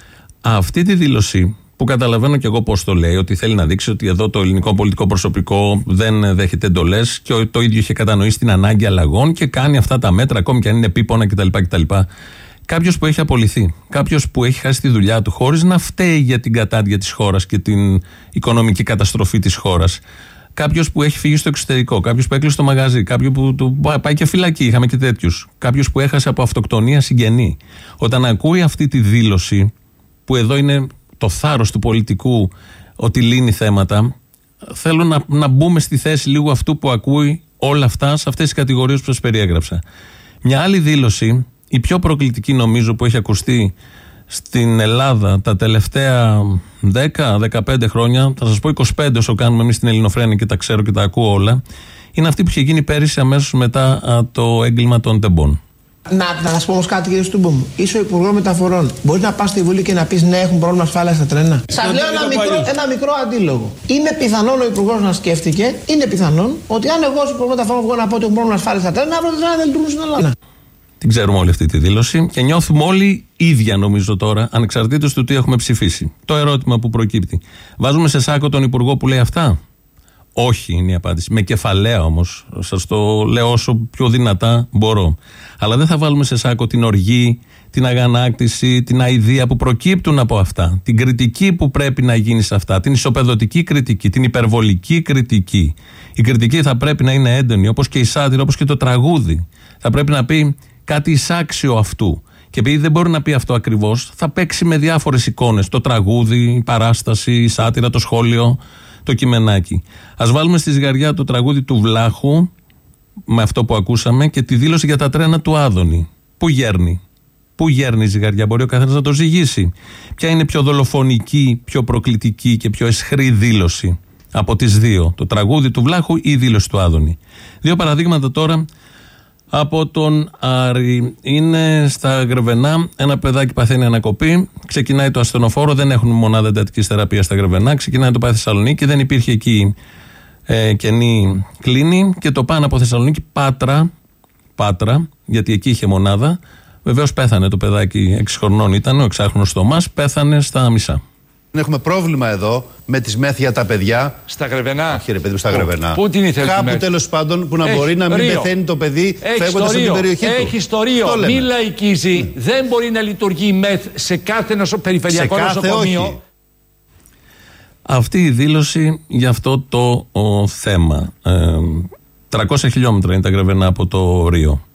Αυτή τη δήλωση που καταλαβαίνω και εγώ πώς το λέει, ότι θέλει να δείξει ότι εδώ το ελληνικό πολιτικό προσωπικό δεν δέχεται εντολές και το ίδιο είχε κατανοήσει την ανάγκη αλλαγών και κάνει αυτά τα μέτρα, ακόμη και αν είναι επίπονα κτλ. κτλ. Κάποιος που έχει απολυθεί, κάποιος που έχει χάσει τη δουλειά του χωρίς να φταίει για την κατάδια της χώρας και την οικονομική καταστροφή της χώρας. Κάποιος που έχει φύγει στο εξωτερικό, κάποιος που έκλεισε το μαγαζί, κάποιος που του πάει και φυλακή, είχαμε και τέτοιους. Κάποιος που έχασε από αυτοκτονία συγγενή. Όταν ακούει αυτή τη δήλωση, που εδώ είναι το θάρρος του πολιτικού ότι λύνει θέματα. Θέλω να, να μπούμε στη θέση λίγο αυτού που ακούει όλα αυτά σε αυτές τις κατηγορίες που σας περιέγραψα. Μια άλλη δήλωση, η πιο προκλητική νομίζω που έχει ακουστεί στην Ελλάδα τα τελευταία 10-15 χρόνια, θα σας πω 25 όσο κάνουμε εμείς στην Ελληνοφρένη και τα ξέρω και τα ακούω όλα, είναι αυτή που είχε γίνει πέρυσι αμέσως μετά το έγκλημα των τεμπών.
Να, να σας πω όμως κάτι, κύριε Στούμπομ. Είσαι ο Υπουργός Μεταφορών. Μπορείς να πας στη Βουλή και να πεις ναι, έχουν πρόβλημα ασφάλεια στα τρένα. Σας λέω ένα μικρό, ένα μικρό αντίλογο. Είναι πιθανόν ο Υπουργός να σκέφτηκε, είναι πιθανόν ότι αν εγώ ως Υπουργός Μεταφορών βγω να πω ότι έχουν πρόβλημα ασφάλεια στα τρένα, αύριο τα τρένα δεν λειτουργούν στην Ελλάδα.
Την ξέρουμε όλη αυτή τη δήλωση και νιώθουμε όλοι ίδια νομίζω τώρα, ανεξαρτήτως του τι έχουμε ψηφίσει. Το ερώτημα που προκύπτει. Βάζουμε σε σάκο τον Υπουργό που λέει αυτά; Όχι είναι η απάντηση. Με κεφαλαία όμως. Σας το λέω όσο πιο δυνατά μπορώ. Αλλά δεν θα βάλουμε σε σάκο την οργή, την αγανάκτηση, την αηδία που προκύπτουν από αυτά. Την κριτική που πρέπει να γίνει σε αυτά. Την ισοπεδωτική κριτική, την υπερβολική κριτική. Η κριτική θα πρέπει να είναι έντονη, όπως και η σάτυρα, όπως και το τραγούδι. Θα πρέπει να πει κάτι εισάξιο αυτού. Και επειδή δεν μπορεί να πει αυτό ακριβώς, θα παίξει με διάφορες εικόνες. Το τραγούδι, η παράσταση, η σάτυρα, το σχόλιο το κειμενάκι. Α βάλουμε στη ζυγαριά το τραγούδι του Βλάχου, με αυτό που ακούσαμε, και τη δήλωση για τα τρένα του Άδωνη. Πού γέρνει; Πού γέρνει η ζυγαριά, μπορεί ο καθένας να το ζυγίσει. Ποια είναι πιο δολοφονική, πιο προκλητική και πιο εσχρή δήλωση από τις δύο, το τραγούδι του Βλάχου ή η δήλωση του Άδωνη; Δύο παραδείγματα τώρα από τον Άρη. Είναι στα Γρεβενά, ένα παιδάκι παθαίνει ανακοπή. Ξεκινάει το ασθενοφόρο, δεν έχουν μονάδα εντατικής θεραπείας στα Γρεβενά. Ξεκινάει το πάει Θεσσαλονίκη, δεν υπήρχε εκεί ε, κενή κλίνη και το πάνω από Θεσσαλονίκη Πάτρα, Πάτρα, γιατί εκεί είχε μονάδα. Βεβαίως πέθανε το παιδάκι, 6 χρονών ήταν, ο εξάχρονος Θωμάς, πέθανε στα μισά.
Έχουμε πρόβλημα εδώ με τις μεθ για τα παιδιά.
Στα γρεβενά.
Όχι, ρε παιδί μου, στα γρεβενά.
Πού την ήθελες
Κάπου τέλος πάντων που να
Έχει
μπορεί να μην
ρίο.
πεθαίνει το παιδί φεύγοντας από
Έχει
την περιοχή του.
Έχει το ρίο.
Αυτό λέμε.
Μην λαϊκίζει. Δεν μπορεί να λειτουργεί η ΜΕΘ σε κάθε νοσο, περιφερειακό
Σε κάθε
νοσοκομείο.
όχι.
Αυτή η δήλωση για αυτό το ο, θέμα. Ε, 300 χιλιόμετρα είναι τα γρεβενά από το Ρίο.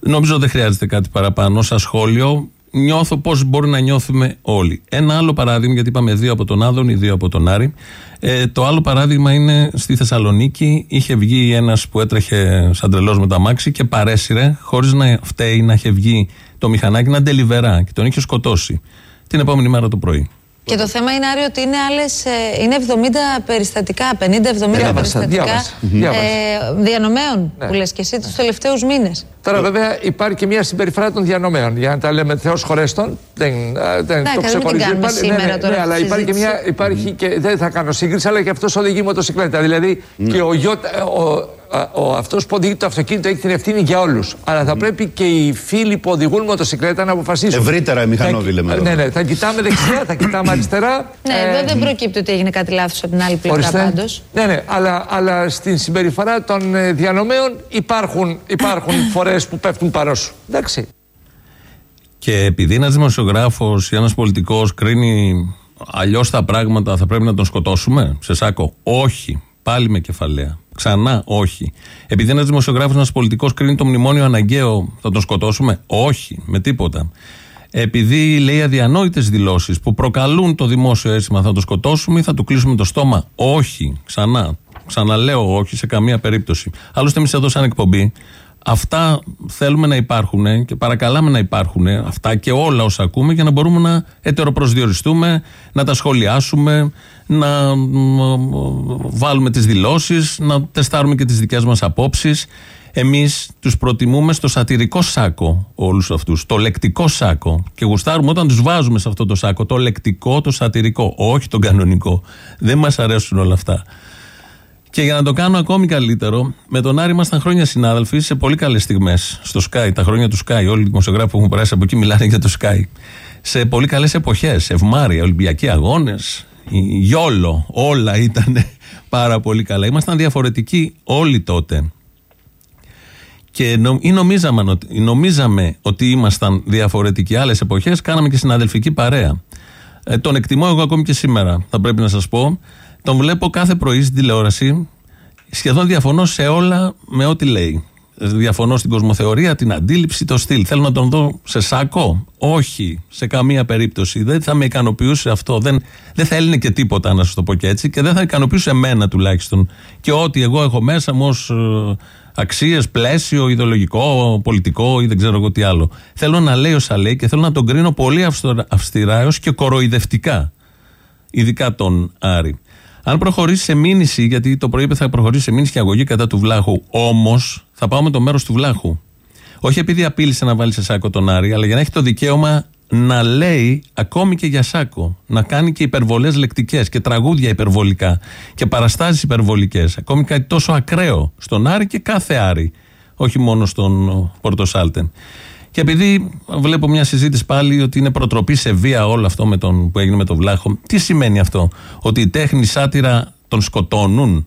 Νομίζω δεν χρειάζεται κάτι παραπάνω. Σαν σχόλιο, νιώθω πώς μπορεί να νιώθουμε όλοι. Ένα άλλο παράδειγμα, γιατί είπαμε δύο από τον Άδων, δύο από τον Άρη. Ε, το άλλο παράδειγμα είναι στη Θεσσαλονίκη. Είχε βγει ένας που έτρεχε σαν τρελός με τα μάξι και παρέσυρε, χωρίς να φταίει να είχε βγει το μηχανάκι, να ντελιβερά και τον είχε σκοτώσει την επόμενη μέρα το πρωί.
Και το θέμα είναι, Άρη, ότι είναι άλλες, ε, είναι 70 περιστατικά, 50-70 περιστατικά
διάβασα, διάβασα.
ε, διανομέων
Ναι.
που λες και εσύ τους τελευταίους μήνες.
Τώρα, βέβαια, υπάρχει και μια συμπεριφορά των διανομέων. Για να τα λέμε Θεός χωρέστον, δεν, ε, δεν
δεν
το
την
ξεχωρίζω.
κάνουμε
Υπάρχει-
σήμερα
ναι, ναι,
τώρα
ναι,
αυτή
αλλά
τη
υπάρχει και μια.
συζήτηση.
Υπάρχει και, δεν θα κάνω σύγκριση, αλλά και αυτός οδηγεί μοτοσυκλέτα. Δηλαδή και ο, γιώτα- ο, ο, αυτός που οδηγεί το αυτοκίνητο έχει την ευθύνη για όλους. Αλλά θα πρέπει και οι φίλοι που οδηγούν μοτοσυκλέτα να αποφασίσουν.
Ευρύτερα οι μηχανόβοι,
Θα-
λέμε εδώ.
Ναι, ναι, θα κοιτάμε δεξιά, θα κοιτάμε αριστερά.
Ναι,
Ε,
εδώ δεν προκύπτει ότι έγινε κάτι λάθος από την άλλη πλευρά
Ορίστε.
πάντως.
Ναι, ναι, αλλά, αλλά στην συμπεριφορά των ε, διανομέων υπάρχουν, υπάρχουν φορές που πέφτουν παρός σου. Εντάξει.
Και επειδή ένας δημοσιογράφος ή ένας πολιτικός κρίνει αλλιώς τα πράγματα, θα πρέπει να τον σκοτώσουμε; Σε σάκο. Όχι. Πάλι με κεφαλαία. Ξανά όχι. Επειδή ένας δημοσιογράφος, ένας πολιτικός κρίνει το μνημόνιο αναγκαίο, θα τον σκοτώσουμε; Όχι. Με τίποτα. Επειδή λέει αδιανόητες δηλώσεις που προκαλούν το δημόσιο αίσθημα, θα το σκοτώσουμε ή θα του κλείσουμε το στόμα; Όχι. Ξανά. Ξαναλέω όχι σε καμία περίπτωση. Άλλωστε, εμείς εδώ, σαν εκπομπή, Αυτά θέλουμε να υπάρχουν και παρακαλάμε να υπάρχουν αυτά και όλα όσα ακούμε για να μπορούμε να ετεροπροσδιοριστούμε, να τα σχολιάσουμε, να μ, βάλουμε τις δηλώσεις, να τεστάρουμε και τις δικές μας απόψεις. Εμείς τους προτιμούμε στο σατυρικό σάκο όλους αυτούς, το λεκτικό σάκο και γουστάρουμε όταν τους βάζουμε σε αυτό το σάκο, το λεκτικό, το σατυρικό, όχι το κανονικό. Δεν μας αρέσουν όλα αυτά. Και για να το κάνω ακόμη καλύτερο, με τον Άρη ήμασταν χρόνια συνάδελφοι σε πολύ καλές στιγμές στο Sky, τα χρόνια του Sky. Όλοι οι δημοσιογράφοι που έχουν περάσει από εκεί μιλάνε για το Sky. Σε πολύ καλές εποχές. Ευμάρια, Ολυμπιακοί αγώνες, γιόλο, όλα ήταν πάρα πολύ καλά. Ήμασταν διαφορετικοί όλοι τότε. Και νο, ή νομίζαμε, ότι- νομίζαμε ότι ήμασταν διαφορετικοί άλλες εποχές, κάναμε και συναδελφική παρέα. Ε, τον εκτιμώ εγώ ακόμη και σήμερα, θα πρέπει να σας πω. Τον βλέπω κάθε πρωί στην τηλεόραση. Σχεδόν διαφωνώ σε όλα με ό,τι λέει. Ε, Διαφωνώ στην κοσμοθεωρία, την αντίληψη, το στυλ. Θέλω να τον δω σε σάκο. Όχι, σε καμία περίπτωση. Δεν θα με ικανοποιούσε αυτό. Δεν, δεν θα έλυνε και τίποτα, να σας το πω και έτσι. Και δεν θα ικανοποιούσε εμένα τουλάχιστον. Και ό,τι εγώ έχω μέσα μου ως αξίες, πλαίσιο, ιδεολογικό, πολιτικό ή δεν ξέρω εγώ τι άλλο. Θέλω να λέει όσα λέει και θέλω να τον κρίνω πολύ αυστορα- αυστηρά έως και κοροϊδευτικά. Ειδικά τον Άρη. Αν προχωρήσει σε μήνυση, γιατί το πρωί είπε θα προχωρήσει σε μήνυση και αγωγή κατά του Βλάχου, όμως θα πάω με το μέρος του Βλάχου. Όχι επειδή απείλησε να βάλει σε σάκο τον Άρη, αλλά για να έχει το δικαίωμα να λέει ακόμη και για σάκο. Να κάνει και υπερβολές λεκτικές και τραγούδια υπερβολικά και παραστάσεις υπερβολικές. Ακόμη κάτι τόσο ακραίο στον Άρη και κάθε Άρη. Όχι μόνο στον ο, Πορτοσάλτε. Και επειδή βλέπω μια συζήτηση πάλι ότι είναι προτροπή σε βία όλο αυτό με τον, που έγινε με τον Βλάχο, τι σημαίνει αυτό, Ότι η τέχνη σάτυρα τον σκοτώνουν;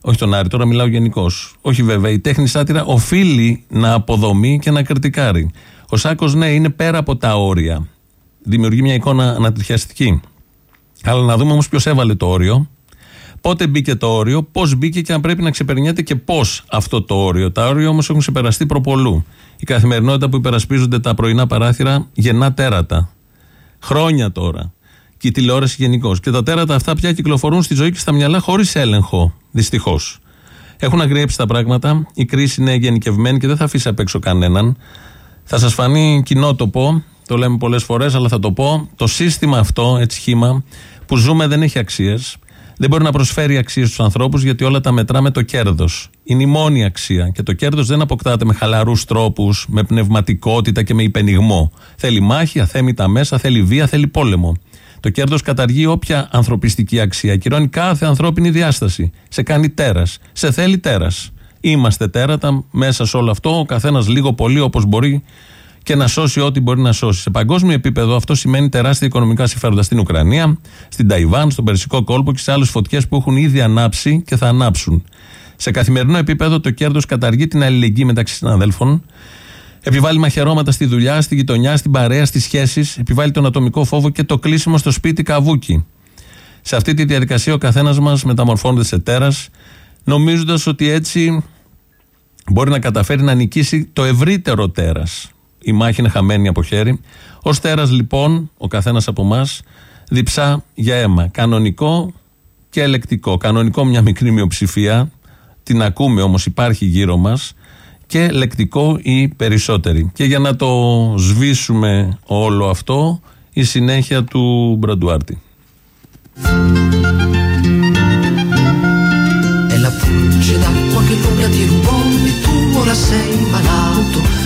Όχι τον Άρη, τώρα μιλάω γενικώς. Όχι βέβαια, η τέχνη σάτυρα οφείλει να αποδομεί και να κριτικάρει. Ο Σάκος, ναι, είναι πέρα από τα όρια. Δημιουργεί μια εικόνα ανατριχιαστική. Αλλά να δούμε όμως ποιος έβαλε το όριο, πότε μπήκε το όριο, πώς μπήκε και αν πρέπει να ξεπερνιέται και πώς αυτό το όριο. Τα όρια όμως έχουν ξεπεραστεί προπολού. Η καθημερινότητα που υπερασπίζονται τα πρωινά παράθυρα γεννά τέρατα. Χρόνια τώρα. Και η τηλεόραση γενικώ. Και τα τέρατα αυτά πια κυκλοφορούν στη ζωή και στα μυαλά χωρίς έλεγχο. Δυστυχώς. Έχουν αγριέψει τα πράγματα. Η κρίση είναι γενικευμένη και δεν θα αφήσει απ' έξω κανέναν. Θα σας φανεί κοινότοπο, το λέμε πολλές φορές, αλλά θα το πω. Το σύστημα αυτό, έτσι σχήμα, που ζούμε δεν έχει αξίες. Δεν μπορεί να προσφέρει αξίες στους ανθρώπους γιατί όλα τα μετρά με το κέρδος. Είναι η μόνη αξία. Και το κέρδος δεν αποκτάται με χαλαρούς τρόπους, με πνευματικότητα και με υπενιγμό. Θέλει μάχη, αθέμητα μέσα, θέλει βία, θέλει πόλεμο. Το κέρδος καταργεί όποια ανθρωπιστική αξία. Κυρώνει κάθε ανθρώπινη διάσταση. Σε κάνει τέρας. Σε θέλει τέρας. Είμαστε τέρατα μέσα σε όλο αυτό. Ο καθένας λίγο πολύ όπως μπορεί και να σώσει ό,τι μπορεί να σώσει. Σε παγκόσμιο επίπεδο αυτό σημαίνει τεράστια οικονομικά συμφέροντα στην Ουκρανία, στην Ταϊβάν, στον Περσικό κόλπο και σε άλλες φωτιές που έχουν ήδη ανάψει και θα ανάψουν. Σε καθημερινό επίπεδο το κέρδος καταργεί την αλληλεγγύη μεταξύ συναδέλφων, επιβάλλει μαχαιρώματα στη δουλειά, στη γειτονιά, στην παρέα, στις σχέσεις, επιβάλλει τον ατομικό φόβο και το κλείσιμο στο σπίτι καβούκι. Σε αυτή τη διαδικασία ο καθένας μας μεταμορφώνεται σε τέρας, νομίζοντας ότι έτσι μπορεί να καταφέρει να νικήσει το ευρύτερο τέρας. η μάχη είναι χαμένη από χέρι. Ο Στέρας λοιπόν, ο καθένας από εμά διψά για αίμα. Κανονικό και ελεκτικό. Κανονικό μια μικρή μειοψηφία, την ακούμε όμως υπάρχει γύρω μας και λεκτικό ή περισσότεροι. Και για να το σβήσουμε όλο αυτό η συνέχεια του
Πραντάτη.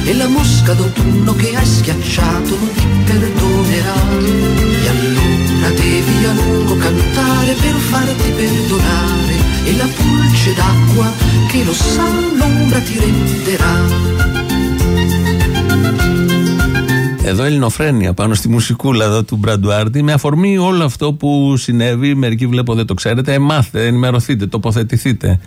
Ελαμποσκαδοτούν e la pulce d'acqua che lo sa l'ombra ti renderà.
Εδώ ελληνοφρένεια πάνω στη μουσικούλα εδώ του Μπραντουάρτη με αφορμή όλο αυτό που συνέβη. Μερικοί βλέπω δεν το ξέρετε. Ε, μάθετε, ενημερωθείτε, τοποθετηθείτε.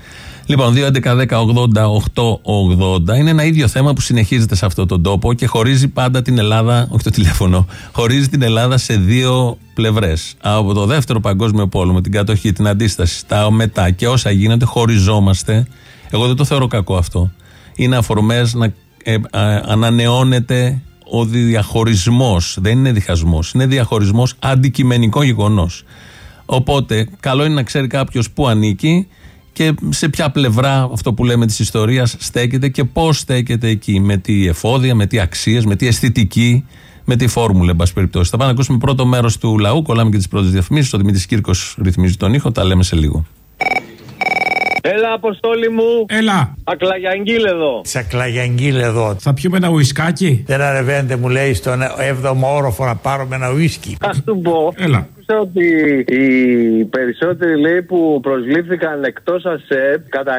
Λοιπόν, 2.11.80.880 είναι ένα ίδιο θέμα που συνεχίζεται σε αυτόν τον τόπο και χωρίζει πάντα την Ελλάδα, όχι το τηλέφωνο, χωρίζει την Ελλάδα σε δύο πλευρές. Από το δεύτερο παγκόσμιο πόλεμο, την κατοχή, την αντίσταση, τα μετά και όσα γίνονται, χωριζόμαστε. Εγώ δεν το θεωρώ κακό αυτό. Είναι αφορμές να ε, α, ανανεώνεται ο διαχωρισμός. Δεν είναι διχασμός. Είναι διαχωρισμός αντικειμενικό γεγονός. Οπότε, καλό είναι να ξέρει κάποιος πού ανήκει και σε ποια πλευρά αυτό που λέμε της ιστορίας στέκεται και πώς στέκεται εκεί. Με τι εφόδια, με τι αξίες, με τι αισθητική, με τι φόρμουλα, εν πάση περιπτώσει. Θα πάμε να ακούσουμε πρώτο μέρος του λαού. Κολλάμε και τις πρώτες διαφημίσεις. Ο Δημήτρης Κύρκος ρυθμίζει τον ήχο. Τα λέμε σε λίγο.
Έλα, αποστόλη μου.
Έλα.
Ακλαγιαγγίλ εδώ.
Σακλαγιαγγίλ εδώ.
Θα πιούμε ένα ουισκάκι;
Δεν ανεβαίνετε, μου λέει, στον 7ο όροφο να πάρουμε ένα ουίσκι.
Α του πω.
Έλα.
Άκουσα ότι οι περισσότεροι λέει που προσλήφθηκαν εκτός ΑΣΕΠ κατά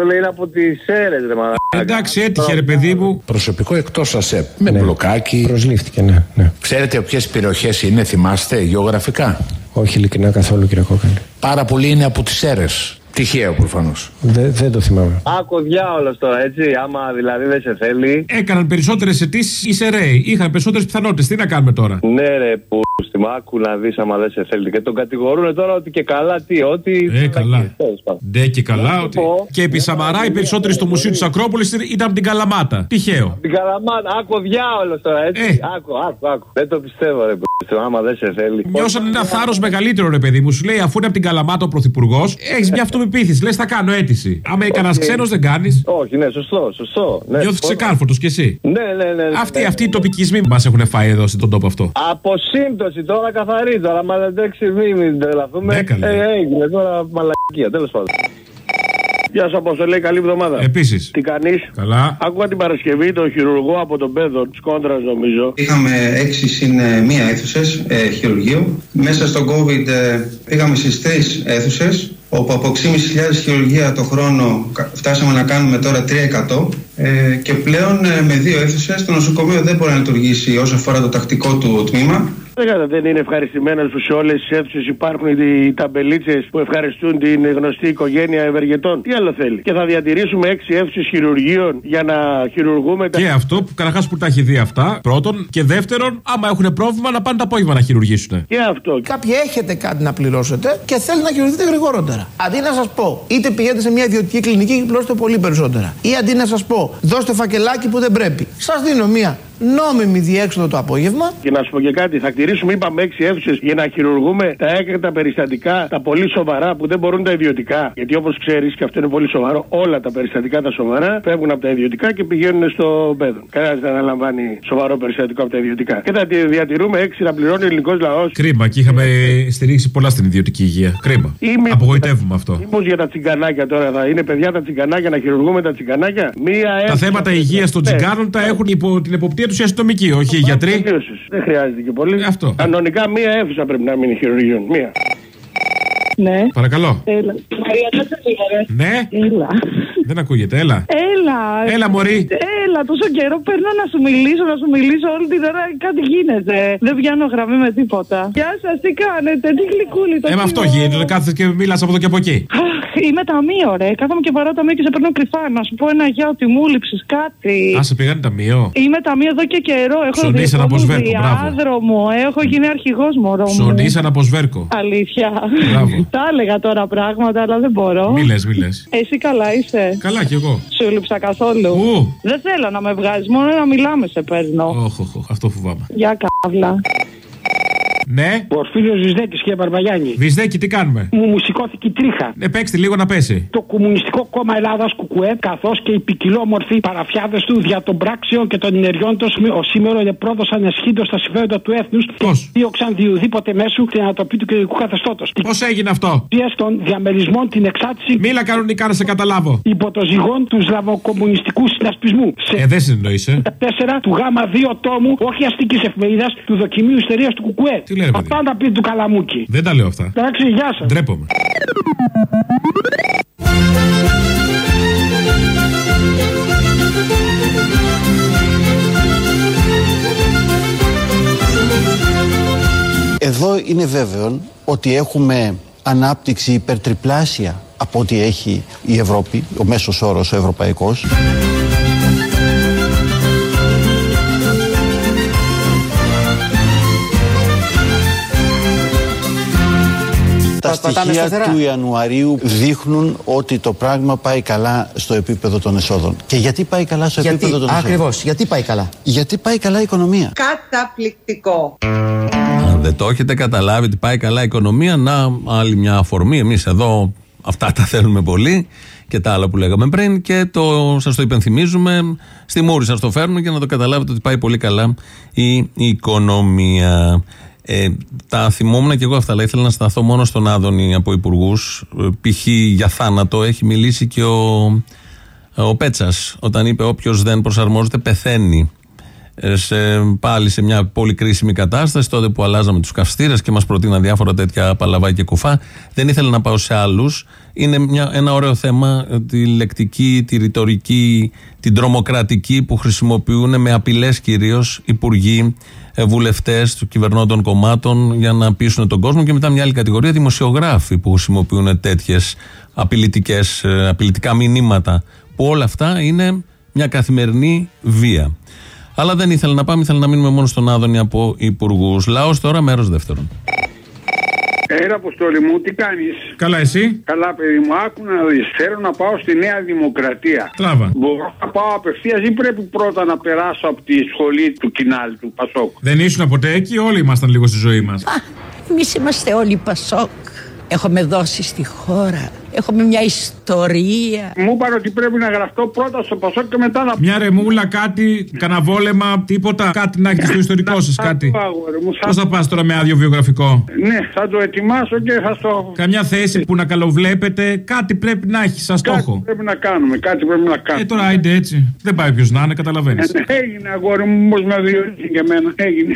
90% λέει είναι από τις αίρες, ρε μαλάκα.
Εντάξει, έτυχε ρε παιδί μου.
Προσωπικό εκτός ΑΣΕΠ. Με
Ναι.
μπλοκάκι.
Προσλήφθηκε, ναι. ναι.
Ξέρετε ποιες περιοχές είναι, θυμάστε, γεωγραφικά;
Όχι ειλικρινά καθόλου, κύριε Κόκαλη.
Πάρα πολλοί είναι από τις αίρες. Τυχαίο προφανώς.
Δεν, δεν το θυμάμαι.
Άκου διάολος τώρα, έτσι. Άμα δηλαδή δεν σε θέλει.
Έκαναν περισσότερες αιτήσεις οι σεραίοι. Είχαν περισσότερες πιθανότητες. Τι να κάνουμε τώρα;
Ναι, ρε, που στη μάκου να δεις άμα δεν σε θέλει. Και τον κατηγορούν τώρα ότι και καλά τι, ότι.
Ε, καλά.
Τέλος πάντων.
Ντε και καλά.
Να σου
Ότι...
πω.
Και επί Σαμαρά οι περισσότεροι στο Μουσείο της Ακρόπολης ήταν από την Καλαμάτα. Τυχαίο.
Την καλαμάτα, άκου διάολος τώρα, έτσι. Άκου, άκου, άκου. Δεν το πιστεύω, ρε, που άμα δεν σε θέλει.
Νιώσαν ένα θάρρος μεγαλύτερο, ρε παιδί μου. Σου λέει, αφού είναι από την Καλαμάτα ο Πρωθυπουργός, έχεις μια αυτοπεποίθηση. Λες, θα κάνω αίτηση. Άμα κανένας
Όχι.
ξένος δεν κάνεις.
Όχι, ναι, σωστό, σωστό. Ναι,
Νιώθεις ξεκάρφωτος κι εσύ.
Ναι, ναι, ναι. ναι.
Αυτοί, αυτοί οι τοπικισμοί μας έχουν φάει εδώ στον τόπο αυτό.
Από σύμπτωση τώρα καθαρή τώρα. Μα δεν εντάξει, μην μην τρελαθούμε.
Ναι, καλέ.
Ε, έγινε τώρα μαλακία, τέλος πάντων. Γεια σας, Αποστολή, καλή εβδομάδα.
Επίσης.
Τι κάνεις;
Καλά.
Άκουγα την Παρασκευή τον χειρουργό από τον Πέδο, της Κόντρας νομίζω.
Είχαμε έξι συν ε, μία αίθουσες ε, χειρουργείου. Μέσα στο COVID ε, πήγαμε στις τρεις αίθουσες, όπου από 6.500 χειρουργία το χρόνο κα- φτάσαμε να κάνουμε τώρα 3%. Ε, και πλέον ε, με δύο αίθουσες το νοσοκομείο δεν μπορεί να λειτουργήσει όσο αφορά το τακτικό του τμήμα.
Δεν κατά, δεν είναι ευχαριστημένε που σε όλες τις αίθουσες υπάρχουν οι, οι ταμπελίτσες που ευχαριστούν την γνωστή οικογένεια ευεργετών. Τι άλλο θέλει; Και θα διατηρήσουμε έξι αίθουσες χειρουργείων για να χειρουργούμε τα.
Και αυτό που καταρχάς που τα έχει δει αυτά. Πρώτον. Και δεύτερον, άμα έχουν πρόβλημα να πάνε το απόγευμα να χειρουργήσουν.
Και αυτό.
Κάποιοι έχετε κάτι να πληρώσετε και θέλει να χειρουργηθείτε γρηγορότερα. Αντί να σας πω, είτε πηγαίνετε σε μια ιδιωτική κλινική και πληρώσετε πολύ περισσότερα. Ή αντί να σας πω, δώστε φακελάκι που δεν πρέπει. Σας δίνω μια νόμιμη διέξοδο το απόγευμα.
Και να σου πω και κάτι, θα κτηρίσουμε, είπαμε, έξι αίθουσες για να χειρουργούμε τα έκτακτα περιστατικά, τα πολύ σοβαρά που δεν μπορούν τα ιδιωτικά. Γιατί όπως ξέρεις, και αυτό είναι πολύ σοβαρό, όλα τα περιστατικά τα σοβαρά φεύγουν από τα ιδιωτικά και πηγαίνουν στο παιδό. Κανένας δεν αναλαμβάνει σοβαρό περιστατικό από τα ιδιωτικά. Και θα τη διατηρούμε έξι να πληρώνει ο ελληνικός λαός.
Κρίμα και είχαμε στηρίξει πολλά στην ιδιωτική υγεία. Κρίμα.
Είμαι-
Απογοητεύουμε αυτό.
Μήπω για τα τσιγκανάκια τώρα θα είναι παιδιά τα τσιγκανάκια να χειρουργούμε τα τσιγκανάκια. Μία
Τα
αίθουσα-
θέματα υγείας των
Ναι.
τσιγκάνων τα έχουν υπό την εποπτεία τους οι αστυνομικοί, όχι οι γιατροί.
Τελείωσες. Δεν χρειάζεται και πολύ.
Αυτό.
Κανονικά μία αίθουσα πρέπει να μείνει χειρουργείων. Μία.
Ναι.
Παρακαλώ.
Έλα. Μαρία, κάτσε λίγο, ρε.
Ναι.
Έλα.
Δεν ακούγεται, έλα.
Έλα.
Έλα, μωρή.
Έλα, τόσο καιρό παίρνω να σου μιλήσω, να σου μιλήσω όλη την ώρα. Κάτι γίνεται. Δεν πιάνω γραμμή με τίποτα. Γεια σας, τι κάνετε, τι γλυκούλη το
Ε, με αυτό
κοινό.
γίνεται. Κάθεσαι και μιλάς από εδώ και από εκεί.
Αχ, είμαι ταμείο, ρε. Κάθομαι και βαράω ταμείο και σε παίρνω κρυφά. Να σου πω ένα γεια ότι μου λείψεις κάτι.
Α, σε πήγανε ταμείο.
Είμαι ταμείο εδώ και καιρό. Έχω
Ψωνίσαν
δικό
από
μου
σβέρκο, μπράβο.
διάδρομο. Έχω γίνει αρχηγός μωρό μου.
Ψωνίσαν από σβέρκο.
Αλήθεια.
Μπράβο.
Τα έλεγα τώρα πράγματα, αλλά δεν μπορώ.
Μη λες, μη λες.
Εσύ καλά είσαι.
Καλά κι εγώ.
Σου λείψα καθόλου.
Πού;
Δεν θέλω Έλα να με βγάζεις. Μόνο να μιλάμε σε παίρνω.
Όχ, όχ, όχ, αυτό φοβάμαι.
Για καύλα.
Ναι.
Πορφύριο Ζησδέκη και Μπαρμπαγιάννη.
Βυσδέκη, τι κάνουμε;
Μου, μου σηκώθηκε η τρίχα.
Ε, παίξτε λίγο να πέσει.
Το Κομμουνιστικό Κόμμα Ελλάδας Κουκουέ, καθώς και οι ποικιλόμορφοι παραφιάδες του δια των πράξεων και των ενεργειών τους, ω σήμερα διαπρόδωσαν εσχύντω τα συμφέροντα του έθνους και δίωξαν διουδήποτε μέσου την ανατροπή του κοινωνικού καθεστώτος.
Πώς έγινε αυτό;
των διαμερισμών, την εξάρτηση.
Μίλα κανονικά να σε καταλάβω.
Υπό το ζυγόν του σλαβοκομμουνιστικού συνασπισμού. Σε
Ε, δεν συνεννοείσαι.
4 του γάμα 2 τόμου, όχι αστικής εφημερίδας, του δοκιμίου ιστορία του Κουκουέ.
Τι λέει, ρε παιδί.
Αυτά τα πει του Καλαμούκη.
Δεν τα λέω αυτά.
Εντάξει, γεια σας.
Ντρέπομαι.
Εδώ είναι βέβαιο ότι έχουμε ανάπτυξη υπερτριπλάσια από ό,τι έχει η Ευρώπη, ο μέσος όρος ο ευρωπαϊκός. Τα
πατάμε
στοιχεία
σταθερά.
του Ιανουαρίου δείχνουν ότι το πράγμα πάει καλά στο επίπεδο των εσόδων. Και γιατί πάει καλά στο
Γιατί,
επίπεδο των εσόδων;
ακριβώς, γιατί πάει καλά;
Γιατί πάει καλά η οικονομία;
Καταπληκτικό.
Αν δεν το έχετε καταλάβει ότι πάει καλά η οικονομία, να άλλη μια αφορμή. Εμείς εδώ αυτά τα θέλουμε πολύ και τα άλλα που λέγαμε πριν και το, σας το υπενθυμίζουμε. Στη μούρη σας το φέρνουμε για να το καταλάβετε ότι πάει πολύ καλά η οικονομία. Ε, τα θυμόμουν και εγώ αυτά, αλλά ήθελα να σταθώ μόνο στον Άδωνη από υπουργούς. Π.χ. για θάνατο έχει μιλήσει και ο, ο Πέτσας όταν είπε: Όποιος δεν προσαρμόζεται πεθαίνει. Ε, σε, πάλι σε μια πολύ κρίσιμη κατάσταση, τότε που αλλάζαμε τους καυστήρες και μας προτείναν διάφορα τέτοια παλαβά και κουφά. Δεν ήθελα να πάω σε άλλους. Είναι μια, ένα ωραίο θέμα ε, τη λεκτική, τη ρητορική, την τρομοκρατική που χρησιμοποιούν με απειλές κυρίως υπουργοί, βουλευτές του κυβερνώντων κομμάτων για να πείσουν τον κόσμο. Και μετά μια άλλη κατηγορία δημοσιογράφοι που χρησιμοποιούν τέτοιες απειλητικά μηνύματα. Που όλα αυτά είναι μια καθημερινή βία. Αλλά δεν ήθελα να πάμε, ήθελα να μείνουμε μόνο στον Άδωνη από υπουργούς. Λαός τώρα, μέρος δεύτερον.
Έλα, Αποστόλη μου, τι κάνεις;
Καλά, εσύ;
Καλά, παιδί μου, άκου να δεις. Θέλω να πάω στη Νέα Δημοκρατία.
Τράβα.
Μπορώ να πάω απευθείας ή πρέπει πρώτα να περάσω από τη σχολή του Κινάλ του Πασόκ.
Δεν ήσουν ποτέ εκεί, όλοι ήμασταν λίγο στη ζωή μας.
Εμείς είμαστε όλοι Πασόκ. Έχουμε δώσει στη χώρα. Έχουμε μια ιστορία.
Μου είπαν ότι πρέπει να γραφτώ πρώτα στο Πασόκ και μετά να.
Μια ρεμούλα, κάτι, καναβόλεμα, τίποτα. Κάτι να έχετε στο ιστορικό σας, κάτι. Πώς θα πας τώρα με άδειο βιογραφικό;
Ναι, θα το ετοιμάσω και θα στο.
Καμιά θέση που να καλοβλέπετε, κάτι πρέπει να έχεις σαν
Κάτι
στόχο.
πρέπει να κάνουμε, κάτι πρέπει να κάνουμε.
Ε, τώρα άιντε έτσι. Δεν πάει ποιος να είναι, καταλαβαίνεις.
Ε, Έγινε αγόρι μου, πώ με διορίζει και εμένα. Έγινε.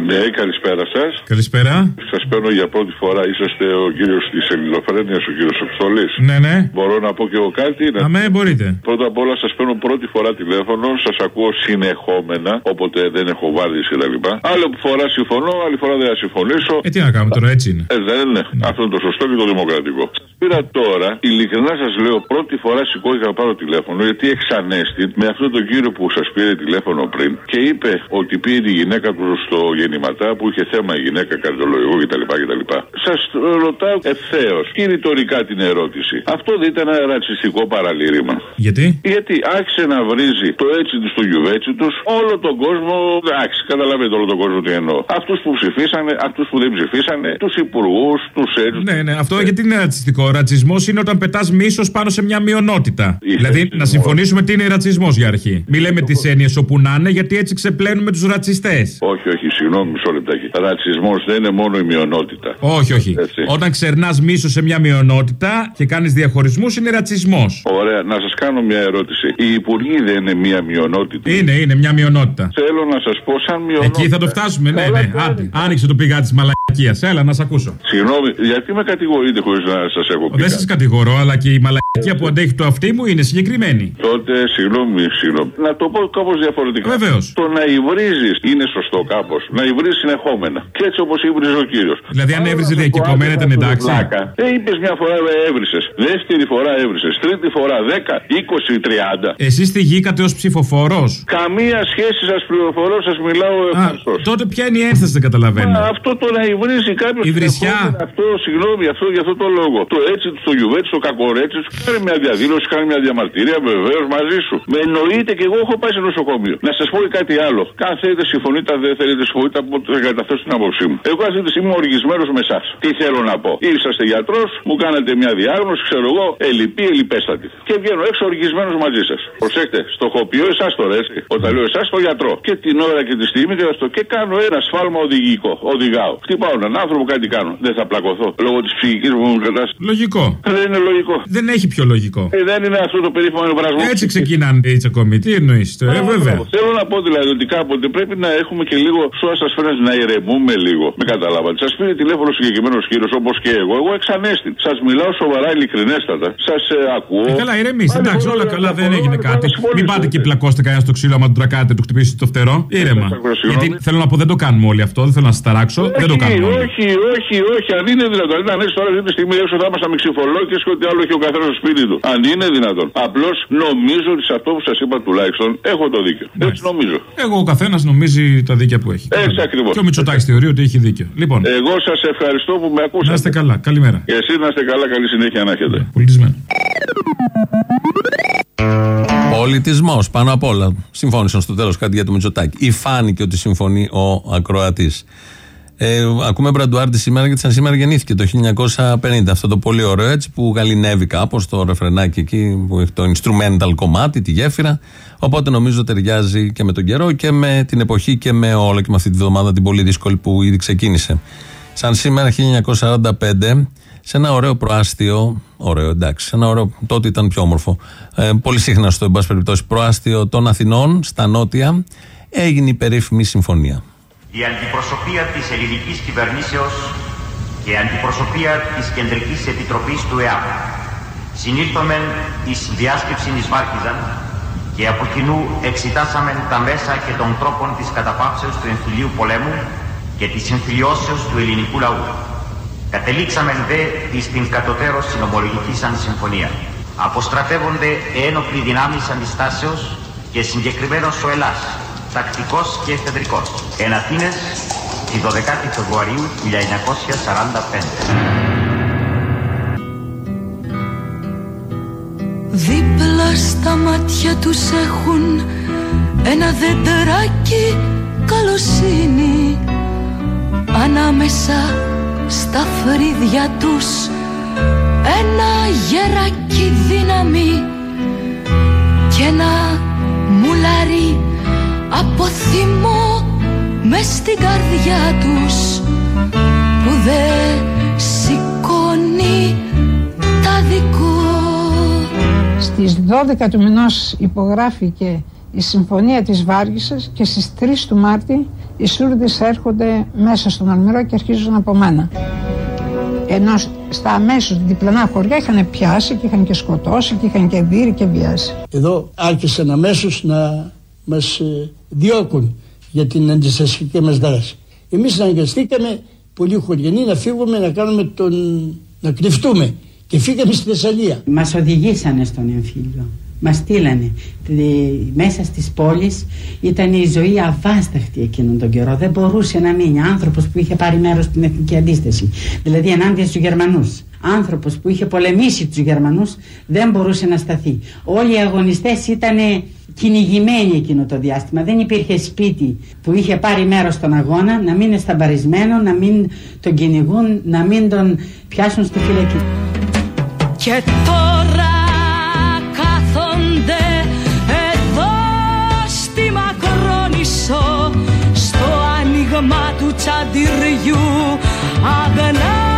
Ναι, καλησπέρα σας.
Καλησπέρα.
Σας παίρνω για πρώτη φορά. Είσαστε ο κύριος της Ελληνοφρένειας, ο κύριος Αποστολή.
Ναι, ναι.
Μπορώ να πω και εγώ κάτι. Να...
Αμέ, μπορείτε.
Πρώτα απ' όλα σας παίρνω πρώτη φορά τηλέφωνο. Σας ακούω συνεχόμενα. Όποτε δεν έχω βάλει κτλ. Άλλη φορά συμφωνώ, άλλη φορά δεν θα συμφωνήσω.
Ε, τι να κάνουμε τώρα, έτσι είναι.
Ε, δεν είναι. Αυτό είναι το σωστό και το δημοκρατικό. Σας Πήρα τώρα, ειλικρινά σας λέω, πρώτη φορά σηκώθηκα να πάρω τηλέφωνο γιατί εξανέστη με αυτόν τον κύριο που σας πήρε τηλέφωνο πριν και είπε ότι πήγε τη γυναίκα του στο γεννηματά που είχε θέμα η γυναίκα καρδιολογικό κτλ. κτλ. Σας ρωτάω ευθέως και ρητορικά την ερώτηση. Αυτό δεν ήταν ένα ρατσιστικό παραλήρημα.
Γιατί;
Γιατί άρχισε να βρίζει το έτσι τους στο γιουβέτσι τους όλο τον κόσμο. Εντάξει, καταλαβαίνετε όλο τον κόσμο τι εννοώ. Αυτούς που ψηφίσανε, αυτούς που δεν ψηφίσανε, τους υπουργούς, τους έτσι.
Ναι, ναι, αυτό γιατί είναι ρατσιστικό. Ο ρατσισμός είναι όταν πετάς μίσος πάνω σε μια μειονότητα. δηλαδή, να συμφωνήσουμε τι είναι ρατσισμός για αρχή. Μη λέμε τις έννοιες όπου να είναι, γιατί έτσι ξεπλένουμε τους ρατσιστές.
Όχι, όχι, συγγνώμη, μισό λεπτάκι. Ρατσισμός δεν είναι μόνο η μειονότητα.
Όχι, όχι. Όταν ξερνάς μίσο σε μια μειονότητα και κάνεις διαχωρισμούς, είναι ρατσισμός.
Ωραία, να σας κάνω μια ερώτηση. Οι υπουργοί δεν είναι μια μειονότητα.
Είναι, είναι μια μειονότητα.
Θέλω να σας πω, σαν μειονότητα.
Εκεί θα το φτάσουμε, ναι, ναι. Άντε, άνοιξε το πηγά της μαλακίας. Έλα, να σε ακούσω.
Συγγνώμη, γιατί με κατηγορείτε χωρίς να σας έχω πει.
Δεν σας κατηγορώ, αλλά και η μαλακία που αντέχει το αυτί μου είναι συγκεκριμένη.
Τότε, συγγνώμη, συγγνώμη. Να το πω κάπως διαφορετικά.
Βεβαίως.
Το να υβρίζεις είναι σωστό κάπως. Να υβρίζει συνεχόμενα. Και έτσι όπως υβρίζει ο κύριος.
Δηλαδή, αν έβριζε διακυκλωμένα ήταν εντάξει.
Ε, είπες μια φορά έβρισες. Δεύτερη φορά έβρισες. Τρίτη φορά 10, 20, 30.
Εσείς τη γήκατε ως ψηφοφόρος;
Καμία σχέση σας πληροφορώ, σας μιλάω ευχαριστώ.
Τότε ποια είναι η ένσταση, δεν καταλαβαίνω.
Μα αυτό το να υβρίζει κάποιος.
Η βρισιά.
Αυτό, συγγνώμη, αυτό για αυτό το λόγο. Το έτσι του, το γιουβέτσι, το κακορέτσι τους. Κάνει μια διαδήλωση, κάνει μια διαμαρτυρία, βεβαίως μαζί σου. Με εννοείται και εγώ έχω πάει σε νοσοκομείο. Να σας πω και κάτι άλλο. Αν θέλετε συμφωνείτε, αν δεν θέλετε συμφωνείτε, από το καταθέσω την άποψή μου. Εγώ αυτή τη στιγμή είμαι οργισμένος με εσάς. Τι θέλω να πω; Είσαστε γιατρός, μου κάνατε μια διάγνωση, ξέρω εγώ, ελλειπή, ελλειπέστατη. Και βγαίνω έξω οργισμένος μαζί σας. Προσέξτε, στοχοποιώ εσάς τώρα, έτσι. Όταν λέω εσάς, το γιατρό. Και την ώρα και τη στιγμή και αυτό. Και κάνω ένα σφάλμα οδηγικό. Οδηγάω. Χτυπάω έναν άνθρωπο, κάτι κάνω. Δεν θα πλακωθώ. Λόγω της ψυχικής μου κατάστασης.
Λογικό.
Δεν είναι λογικό.
Δεν έχει πιο λογικό.
Ε, δεν είναι αυτό το περίφημο εμβρασμό.
Έτσι ξεκινάνε οι τσακωμοί. Τι εννοείς. Ε, βέβαια.
Θέλω να πω δηλαδή ότι κάποτε πρέπει να έχουμε και λίγο σώα σας φέρνει να ηρεμούμε λίγο. Με καταλάβατε. Σας πήρε τηλέφωνο συγκεκριμένος κύριος όπως και εγώ. Εγώ εξανέστη. Σας μιλάω σοβαρά ειλικρινέστατα. Σας ε, ακούω.
Ε, καλά, ηρεμήστε. Εντάξει, όλα καλά, δεν έγινε κάτι. Μην πάτε και πλακώστε κανένα στο ξύλο άμα του τρακάτε, του χτυπήσετε το φτερό. Ήρεμα. Γιατί θέλω να πω δεν το κάνουμε όλοι αυτό. Δεν θέλω να σας ταράξω. Δεν το κάνουμε. όλοι.
Όχι, όχι, όχι. Αν είναι δυνατόν. Αν έρθει τώρα αυτή τη στιγμή έξω θα ήμασταν με ξυφολόγε και ό,τι άλλο έχει ο καθένας στο σπίτι του. Αν είναι δυνατόν. Απλώς νομίζω ότι σε αυτό που σας είπα τουλάχιστον έχω το δίκιο. Έτσι νομίζω.
Εγώ ο καθένας νομίζει τα δίκαια που έχει.
Έτσι ακριβώς.
Και ο Μητσοτάκης θεωρεί ότι έχει δίκιο. Λοιπόν,
Εγώ σας ευχαριστώ που με ακούσατε.
να είστε καλά. Καλημέρα.
Και εσείς να είστε καλά, καλή συνέχεια να έχετε.
Πολιτισμένο.
Πολιτισμός πάνω απ' όλα. Συμφώνησαν στο τέλος κάτι για το Μητσοτάκη. Ή φάνηκε ότι συμφωνεί ο ακροατής. Ε, ακούμε Μπραντουάρτη σήμερα γιατί σαν σήμερα γεννήθηκε το 1950. Αυτό το πολύ ωραίο έτσι που γαλινεύει κάπως το ρεφρενάκι εκεί που έχει το instrumental κομμάτι, τη γέφυρα. Οπότε νομίζω ταιριάζει και με τον καιρό και με την εποχή και με όλα και με αυτή τη βδομάδα την πολύ δύσκολη που ήδη ξεκίνησε. Σαν σήμερα 1945 σε ένα ωραίο προάστιο, ωραίο εντάξει, σε ένα ωραίο, τότε ήταν πιο όμορφο, ε, πολύ συχνά στο εν πάση περιπτώσει, προάστιο των Αθηνών, στα νότια, έγινε η περίφημη συμφωνία.
Η αντιπροσωπεία της ελληνικής κυβερνήσεως και η αντιπροσωπεία της Κεντρικής Επιτροπής του ΕΑΠ συνήλθομεν εις διάσκεψη εις Βάρκιζαν και από κοινού εξετάσαμεν τα μέσα και των τρόπων της καταπαύσεως του εμφυλίου πολέμου και της συμφιλιώσεως του ελληνικού λαού. Κατελήξαμεν δε εις την κατωτέρως συνομολογική σαν συμφωνία. Αποστρατεύονται ένοπλοι δυνάμεις αντιστάσεως και συγκεκριμένος ο Ελλάς, τακτικός και εφεδρικός. Εν Αθήνες, τη 12η Φεβρουαρίου 1945.
Δίπλα στα μάτια τους έχουν ένα δεντεράκι καλοσύνη Ανάμεσα στα φρύδια τους ένα γεράκι δύναμη και ένα μουλάρι από θυμό μες στην καρδιά τους που δεν σηκώνει τα δικό
Στις 12 του μηνός υπογράφηκε η Συμφωνία της Βάργισσας και στις 3 του Μάρτη οι Σούρδες έρχονται μέσα στον Αλμυρό και αρχίζουν από μένα. Ενώ στα αμέσως διπλανά χωριά είχαν πιάσει και είχαν και σκοτώσει και είχαν και δίρει και βιάσει.
Εδώ άρχισαν αμέσως να μας ε, διώκουν για την αντιστασιακή μας δράση. Εμείς αναγκαστήκαμε πολύ χωριανοί να φύγουμε να κάνουμε τον... να κρυφτούμε και φύγαμε στη Θεσσαλία.
Μας οδηγήσανε στον εμφύλιο. Μας στείλανε Τη- μέσα στις πόλεις ήταν η ζωή αβάσταχτη εκείνον τον καιρό δεν μπορούσε να μείνει άνθρωπος που είχε πάρει μέρος στην εθνική αντίσταση δηλαδή ενάντια στους Γερμανούς άνθρωπος που είχε πολεμήσει τους Γερμανούς δεν μπορούσε να σταθεί. Όλοι οι αγωνιστές ήταν κυνηγημένοι εκείνο το διάστημα. Δεν υπήρχε σπίτι που είχε πάρει μέρος στον αγώνα να μην είναι σταμπαρισμένο να μην τον κυνηγούν να μην τον πιάσουν στη φυλακή.
Και τώρα κάθονται εδώ στη Μακρόνισσο στο άνοιγμα του τσαντιριού αγνάντια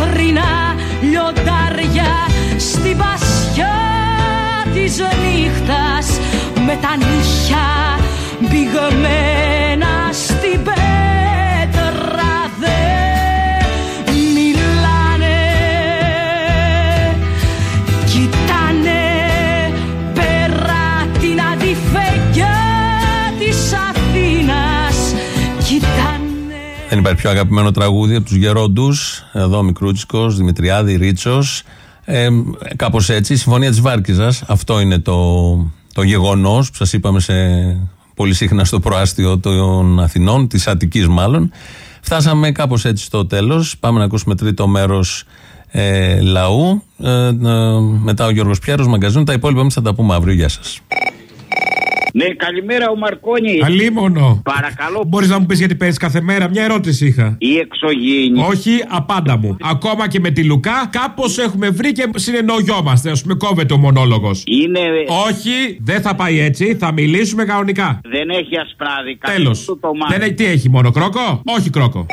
σαν πέτρινα λιοντάρια στην πασιά της νύχτας. Με τα νύχια μπηγμένα στην πέτρα Δεν
υπάρχει πιο αγαπημένο τραγούδι από τους γερόντους. Εδώ Μικρούτσικος, Δημητριάδη, Ρίτσος. Ε, Κάπως έτσι, η Συμφωνία της Βάρκιζα. Αυτό είναι το, το γεγονός που σας είπαμε σε, πολύ συχνά στο προάστιο των Αθηνών, της Αττικής μάλλον. Φτάσαμε κάπως έτσι στο τέλος. Πάμε να ακούσουμε τρίτο μέρος ε, λαού. Ε, ε, μετά ο Γιώργος Πιέρος, μαγκαζίνο. Τα υπόλοιπα εμείς θα τα πούμε αύριο. Γεια σας.
Ναι, καλημέρα ο Μαρκόνης.
Αλίμονο.
Παρακαλώ.
Μπορείς να μου πεις γιατί παίζεις κάθε μέρα; Μια ερώτηση είχα.
Η εξωγήινη.
Όχι, απάντα μου. Ακόμα και με τη Λουκά, κάπως έχουμε βρει και συνεννοιόμαστε. Α πούμε, κόβεται ο μονόλογος.
Είναι.
Όχι, δεν θα πάει έτσι. Θα μιλήσουμε κανονικά.
Δεν έχει ασπράδικα.
Τέλος. Δεν έχει, τι έχει, μόνο κρόκο; Όχι κρόκο.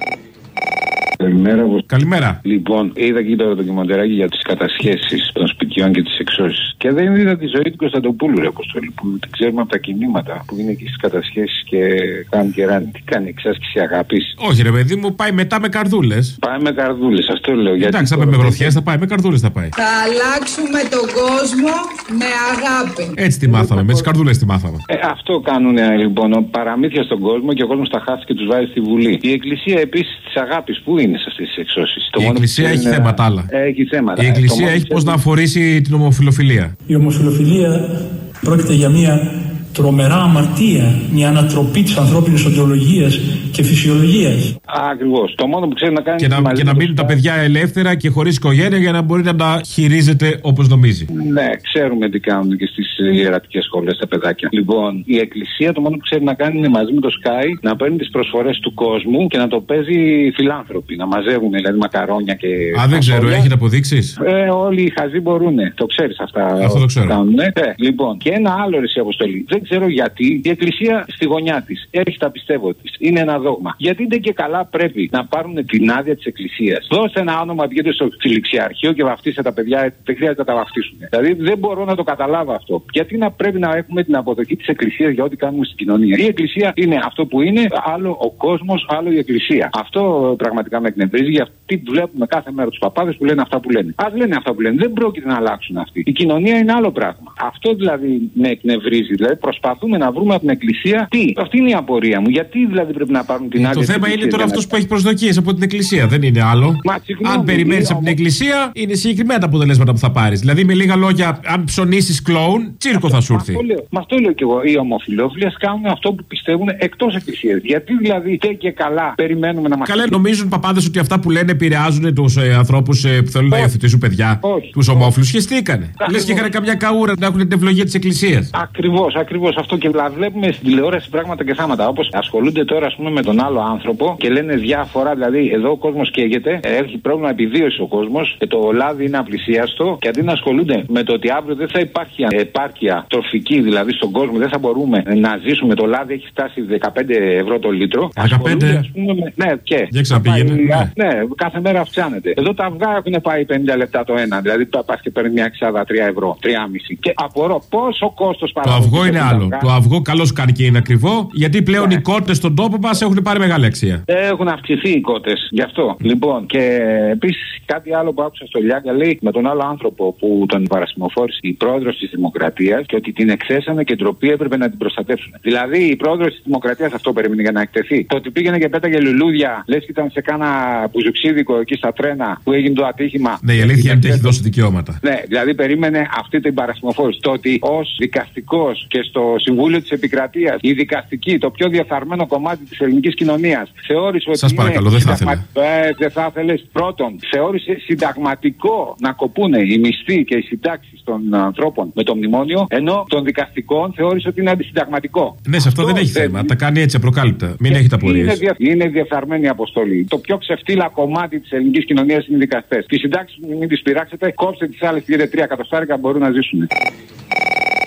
Καλημέρα.
Καλημέρα.
Λοιπόν, είδα και το ντοκιμαντεράκι για τις κατασχέσεις των σπιτιών και τις εξώσεις. Και δεν είδα τη ζωή του Κωνσταντοπούλου, ρε Αποστολή, που την ξέρουμε από τα κινήματα που είναι εκεί στις κατασχέσεις και κάνουν και ράνι. Τι κάνει, εξάσκηση αγάπης.
Όχι, ρε παιδί μου, πάει μετά με καρδούλες.
Πάει με καρδούλες, αυτό λέω. Γιατί
Εντάξει, θα πάει με γροθιέ, θα πάει με καρδούλες θα πάει.
Θα αλλάξουμε τον κόσμο με αγάπη.
Έτσι τη μάθαμε, με τις καρδούλες τη μάθαμε.
Ε, αυτό κάνουν λοιπόν παραμύθια στον κόσμο και ο κόσμος τα χάσει και τους βάζει στη Βουλή. Η Εκκλησία επίσης της αγάπης, πού είναι; Σε αυτές τις εξώσεις.
Η Εκκλησία έχει θέματα άλλα.
Έχει θέματα.
Η Εκκλησία έχει πώς να αφορήσει την ομοφιλοφιλία.
Η ομοφιλοφιλία πρόκειται για μια τρομερά αμαρτία, μια ανατροπή της ανθρώπινης οντολογία και φυσιολογίας.
Ακριβώς. Το μόνο που ξέρει να κάνει
Και να, και να μείνουν τα παιδιά ελεύθερα και χωρίς οικογένεια για να μπορεί να τα χειρίζεται όπως νομίζει.
Ναι, ξέρουμε τι κάνουν και στις ιερατικέ σχολές τα παιδάκια. Λοιπόν, η Εκκλησία το μόνο που ξέρει να κάνει είναι μαζί με το Sky να παίρνει τις προσφορές του κόσμου και να το παίζει φιλάνθρωποι. Να μαζεύουν δηλαδή μακαρόνια και.
Α, δεν ξέρω,
φασόλια.
έχετε αποδείξεις;
Ε, όλοι οι χαζοί μπορούν. Το ξέρεις αυτά.
Αυτό το ξέρω.
Κάνουνε. Ε, λοιπόν, και ένα άλλο ρεσί αποστολή. Δεν ξέρω γιατί η Εκκλησία στη γωνιά της έχει τα πιστεύω της. Είναι ένα δόγμα. Γιατί δεν και καλά πρέπει να πάρουν την άδεια της Εκκλησίας. Δώστε ένα όνομα, βγείτε στο ξυλιξιαρχείο και βαφτίστε τα παιδιά. Δεν χρειάζεται να τα βαφτίσουν. Δηλαδή δεν μπορώ να το καταλάβω αυτό. Γιατί να πρέπει να έχουμε την αποδοχή της Εκκλησίας για ό,τι κάνουμε στην κοινωνία. Η Εκκλησία είναι αυτό που είναι, άλλο ο κόσμος, άλλο η Εκκλησία. Αυτό πραγματικά με εκνευρίζει γιατί βλέπουμε κάθε μέρα τους παπάδες που λένε αυτά που λένε. Α λένε αυτά που λένε. Δεν πρόκειται να αλλάξουν αυτοί. Η κοινωνία είναι άλλο πράγμα. Αυτό δηλαδή με εκνευρίζει. Δηλαδή προσπαθούμε να βρούμε από την Εκκλησία τι. Αυτή είναι η απορία μου. Γιατί δηλαδή πρέπει να πάρουν την άδεια.
Ε, Το
της
θέμα είναι
Εκκλησίας
τώρα
για να-
αυτό που έχει προσδοκίες από την Εκκλησία. Δεν είναι άλλο.
Μα, συγγνώμη,
αν περιμένεις
είναι
από την Εκκλησία, είναι συγκεκριμένα τα αποτελέσματα που θα πάρεις. Δηλαδή, με λίγα λόγια, αν ψωνίσεις κλόουν, τσίρκο θα σου έρθει.
Αυτό λέω, μα αυτό λέω κι εγώ. Οι ομοφυλόφιλε κάνουν αυτό που πιστεύουν εκτός Εκκλησίας. Γιατί δηλαδή και, και καλά περιμένουμε να μας
Καλά, νομίζουν παπάδες ότι αυτά που λένε επηρεάζουν τους ε, ανθρώπους που θέλουν να υιοθετήσουν παιδιά.
Όχι.
Τους ομόφυλου. Σχεστήκανε.
Ακριβώς.
Λες και είχαν καμιά καούρα να έχουν την ευλογία της Εκκλησίας.
Ακριβώς, ακριβώς αυτό. Και δηλαδή βλέπουμε στην τηλεόραση πράγματα και θάματα. Όπως ασχολούνται τώρα, ας πούμε, με τον άλλο άνθρωπο και λένε διάφορα. Δηλαδή, εδώ ο κόσμος καίγεται, ε, έχει πρόβλημα επιβίωση ο κόσμος, το λάδι είναι απλησίαστο. Και αντί να ασχολούνται με το ότι αύριο δεν θα υπάρχει επάρκεια τροφική, δηλαδή στον κόσμο, δεν θα μπορούμε να ζήσουμε. Το λάδι έχει φτάσει 15 ευρώ το λίτρο.
15?
Ασχολούνται, ας πούμε, με- ναι, και.
Για ξαναπήγαινε,
Θα πάει-
ναι.
ναι, κάθε μέρα αυξάνεται. Εδώ τα αυγά έχουν πάει 50 λεπτά το ένα. Δηλαδή, το πας και παίρνει μια εξάδα 3 ευρώ, 3,5. Και απορώ πόσο κόστος
Το
παραγωγής
αυγό είναι
έχουν τα
άλλο.
αυγά.
Το αυγό καλώς κάνει και είναι ακριβό, γιατί πλέον οι κότε στον τόπο μας έχουν πάρει μεγάλη αξία.
Έχουν αυξηθεί οι κότε. Γι' αυτό. Λοιπόν, και επίσης κάτι άλλο που άκουσα στο Λιάγκα λέει με τον άλλο άνθρωπο που τον παρασημοφόρησε η πρόεδρος της Δημοκρατίας και ότι την εξέσανε και ντροπή έπρεπε να την προστατεύσουν. Δηλαδή η πρόεδρος της Δημοκρατίας αυτό περίμενε για να εκτεθεί. Το ότι πήγαινε και πέταγε λουλούδια, λες και ήταν σε κάνα μπουζουξίδικο εκεί στα τρένα που έγινε το ατύχημα.
Ναι, η αλήθεια είναι ότι έχει δώσει δικαιώματα.
Ναι, δηλαδή περίμενε αυτή την παρασημοφόρηση. Το ότι ως δικαστικός και στο Συμβούλιο της Επικρατείας, η δικαστική, το πιο διαφθαρμένο κομμάτι της ελληνικής κοινωνίας, θεώρησε ότι.
Σας
είναι
παρακαλώ, δεν θα
συνταγμα- Ε, δεν θα ήθελες. Πρώτον, θεώρησε συνταγματικό να κοπούνε οι μισθοί και οι συντάξεις των ανθρώπων με το μνημόνιο, ενώ των δικαστικών θεώρησε ότι είναι αντισυνταγματικό.
Ναι, σε αυτό δεν έχει θέμα. Τα κάνει έτσι απροκάλυπτα. Μην έχετε απορίες.
Είναι, δια... είναι διαφθαρμένη αποστολή. Το πιο ξεφτύλα κομμάτι της ελληνικής κοινωνίας είναι οι δικαστές. Τις συντάξεις μην τις πειράξετε, κόψτε τις άλλες πήρε τρία κατοστάρικα μπορούν να ζήσουν.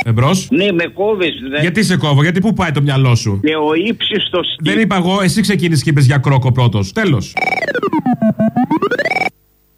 Εμπρός.
Ναι, με κόβεις.
Γιατί σε κόβω, γιατί πού πάει το μυαλό σου;
Και ο ύψιστος.
Δεν είπα εγώ, εσύ ξεκίνησες και είπες για κρόκο πρώτος. Τέλος.